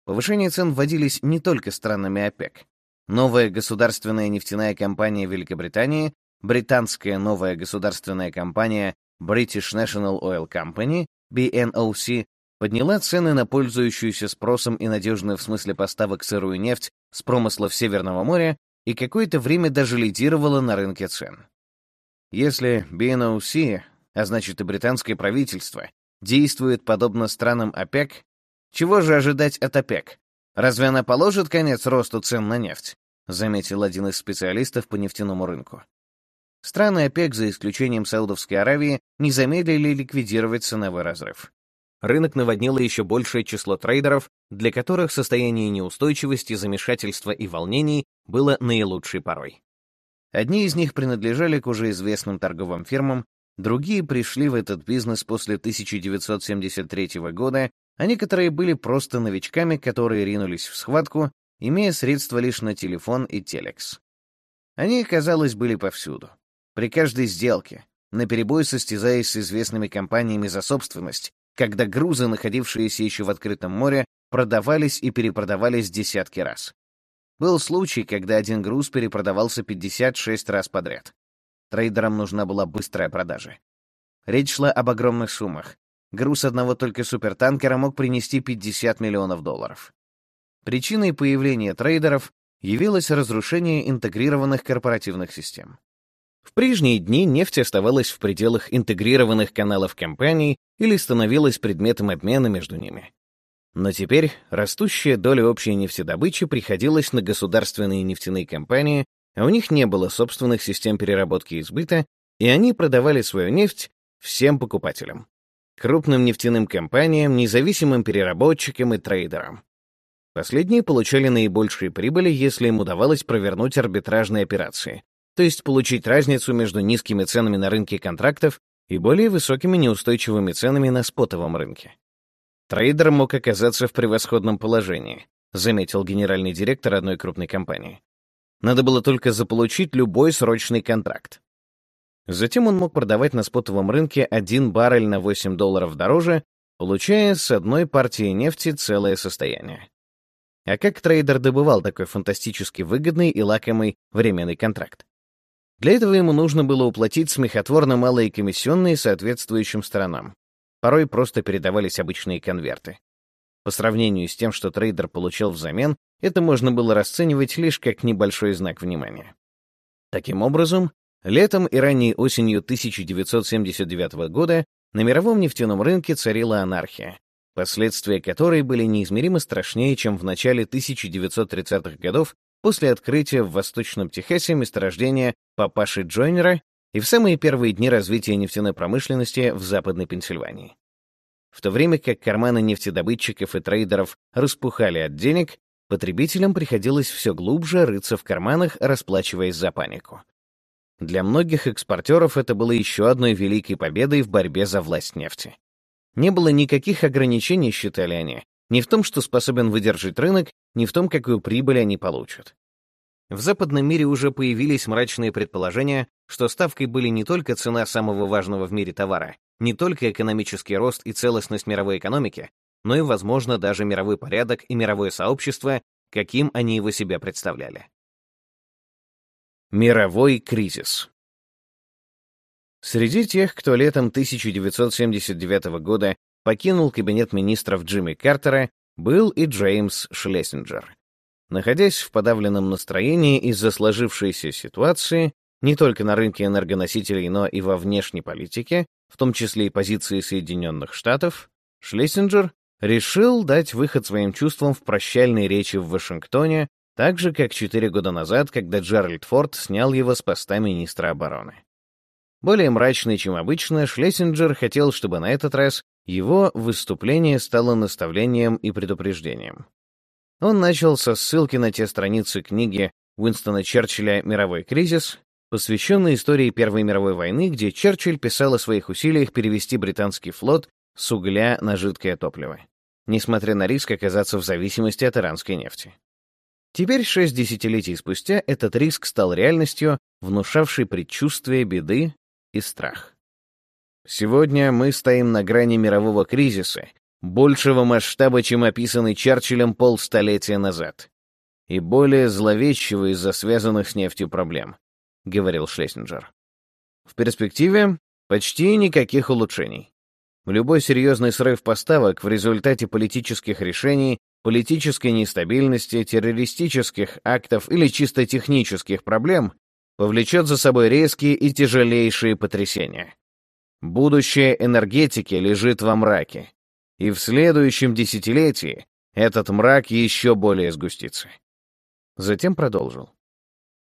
Повышение цен вводились не только странами ОПЕК. Новая государственная нефтяная компания Великобритании, британская новая государственная компания British National Oil Company, BNOC, подняла цены на пользующуюся спросом и надежную в смысле поставок сырую нефть с промыслов Северного моря и какое-то время даже лидировала на рынке цен. Если BNOC, а значит и британское правительство, действует подобно странам ОПЕК, чего же ожидать от ОПЕК? Разве она положит конец росту цен на нефть? заметил один из специалистов по нефтяному рынку. Страны ОПЕК, за исключением Саудовской Аравии, не замедлили ликвидировать ценовой разрыв рынок наводнило еще большее число трейдеров, для которых состояние неустойчивости, замешательства и волнений было наилучшей порой. Одни из них принадлежали к уже известным торговым фирмам, другие пришли в этот бизнес после 1973 года, а некоторые были просто новичками, которые ринулись в схватку, имея средства лишь на телефон и телекс. Они, казалось, были повсюду. При каждой сделке, наперебой состязаясь с известными компаниями за собственность, когда грузы, находившиеся еще в открытом море, продавались и перепродавались десятки раз. Был случай, когда один груз перепродавался 56 раз подряд. Трейдерам нужна была быстрая продажа. Речь шла об огромных суммах. Груз одного только супертанкера мог принести 50 миллионов долларов. Причиной появления трейдеров явилось разрушение интегрированных корпоративных систем. В прежние дни нефть оставалась в пределах интегрированных каналов компаний или становилась предметом обмена между ними. Но теперь растущая доля общей нефтедобычи приходилась на государственные нефтяные компании, а у них не было собственных систем переработки и и они продавали свою нефть всем покупателям. Крупным нефтяным компаниям, независимым переработчикам и трейдерам. Последние получали наибольшие прибыли, если им удавалось провернуть арбитражные операции, то есть получить разницу между низкими ценами на рынке контрактов и более высокими неустойчивыми ценами на спотовом рынке. Трейдер мог оказаться в превосходном положении, заметил генеральный директор одной крупной компании. Надо было только заполучить любой срочный контракт. Затем он мог продавать на спотовом рынке один баррель на 8 долларов дороже, получая с одной партии нефти целое состояние. А как трейдер добывал такой фантастически выгодный и лакомый временный контракт? Для этого ему нужно было уплатить смехотворно малые комиссионные соответствующим сторонам. Порой просто передавались обычные конверты. По сравнению с тем, что трейдер получил взамен, это можно было расценивать лишь как небольшой знак внимания. Таким образом, Летом и ранней осенью 1979 года на мировом нефтяном рынке царила анархия, последствия которой были неизмеримо страшнее, чем в начале 1930-х годов после открытия в Восточном Техасе месторождения папаши Джойнера и в самые первые дни развития нефтяной промышленности в Западной Пенсильвании. В то время как карманы нефтедобытчиков и трейдеров распухали от денег, потребителям приходилось все глубже рыться в карманах, расплачиваясь за панику. Для многих экспортеров это было еще одной великой победой в борьбе за власть нефти. Не было никаких ограничений, считали они, ни в том, что способен выдержать рынок, ни в том, какую прибыль они получат. В западном мире уже появились мрачные предположения, что ставкой были не только цена самого важного в мире товара, не только экономический рост и целостность мировой экономики, но и, возможно, даже мировой порядок и мировое сообщество, каким они его себе представляли. Мировой кризис. Среди тех, кто летом 1979 года покинул кабинет министров Джимми Картера, был и Джеймс Шлессинджер. Находясь в подавленном настроении из-за сложившейся ситуации, не только на рынке энергоносителей, но и во внешней политике, в том числе и позиции Соединенных Штатов, Шлессинджер решил дать выход своим чувствам в прощальной речи в Вашингтоне так же, как четыре года назад, когда Джеральд Форд снял его с поста министра обороны. Более мрачный, чем обычно, Шлессинджер хотел, чтобы на этот раз его выступление стало наставлением и предупреждением. Он начал со ссылки на те страницы книги Уинстона Черчилля «Мировой кризис», посвященной истории Первой мировой войны, где Черчилль писал о своих усилиях перевести британский флот с угля на жидкое топливо, несмотря на риск оказаться в зависимости от иранской нефти. Теперь, шесть десятилетий спустя, этот риск стал реальностью, внушавшей предчувствие беды и страх. Сегодня мы стоим на грани мирового кризиса, большего масштаба, чем описанный Черчиллем полстолетия назад, и более зловещего из-за связанных с нефтью проблем, — говорил Шлессинджер. В перспективе почти никаких улучшений. Любой серьезный срыв поставок в результате политических решений политической нестабильности, террористических актов или чисто технических проблем повлечет за собой резкие и тяжелейшие потрясения. Будущее энергетики лежит во мраке, и в следующем десятилетии этот мрак еще более сгустится. Затем продолжил.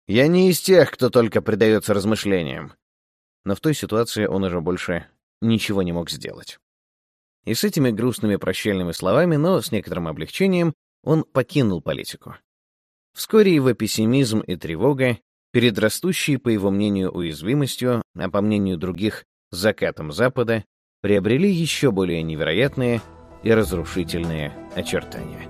«Я не из тех, кто только предается размышлениям». Но в той ситуации он уже больше ничего не мог сделать. И с этими грустными прощальными словами, но с некоторым облегчением, он покинул политику. Вскоре его пессимизм и тревога, перед растущей, по его мнению, уязвимостью, а по мнению других, закатом Запада, приобрели еще более невероятные и разрушительные очертания.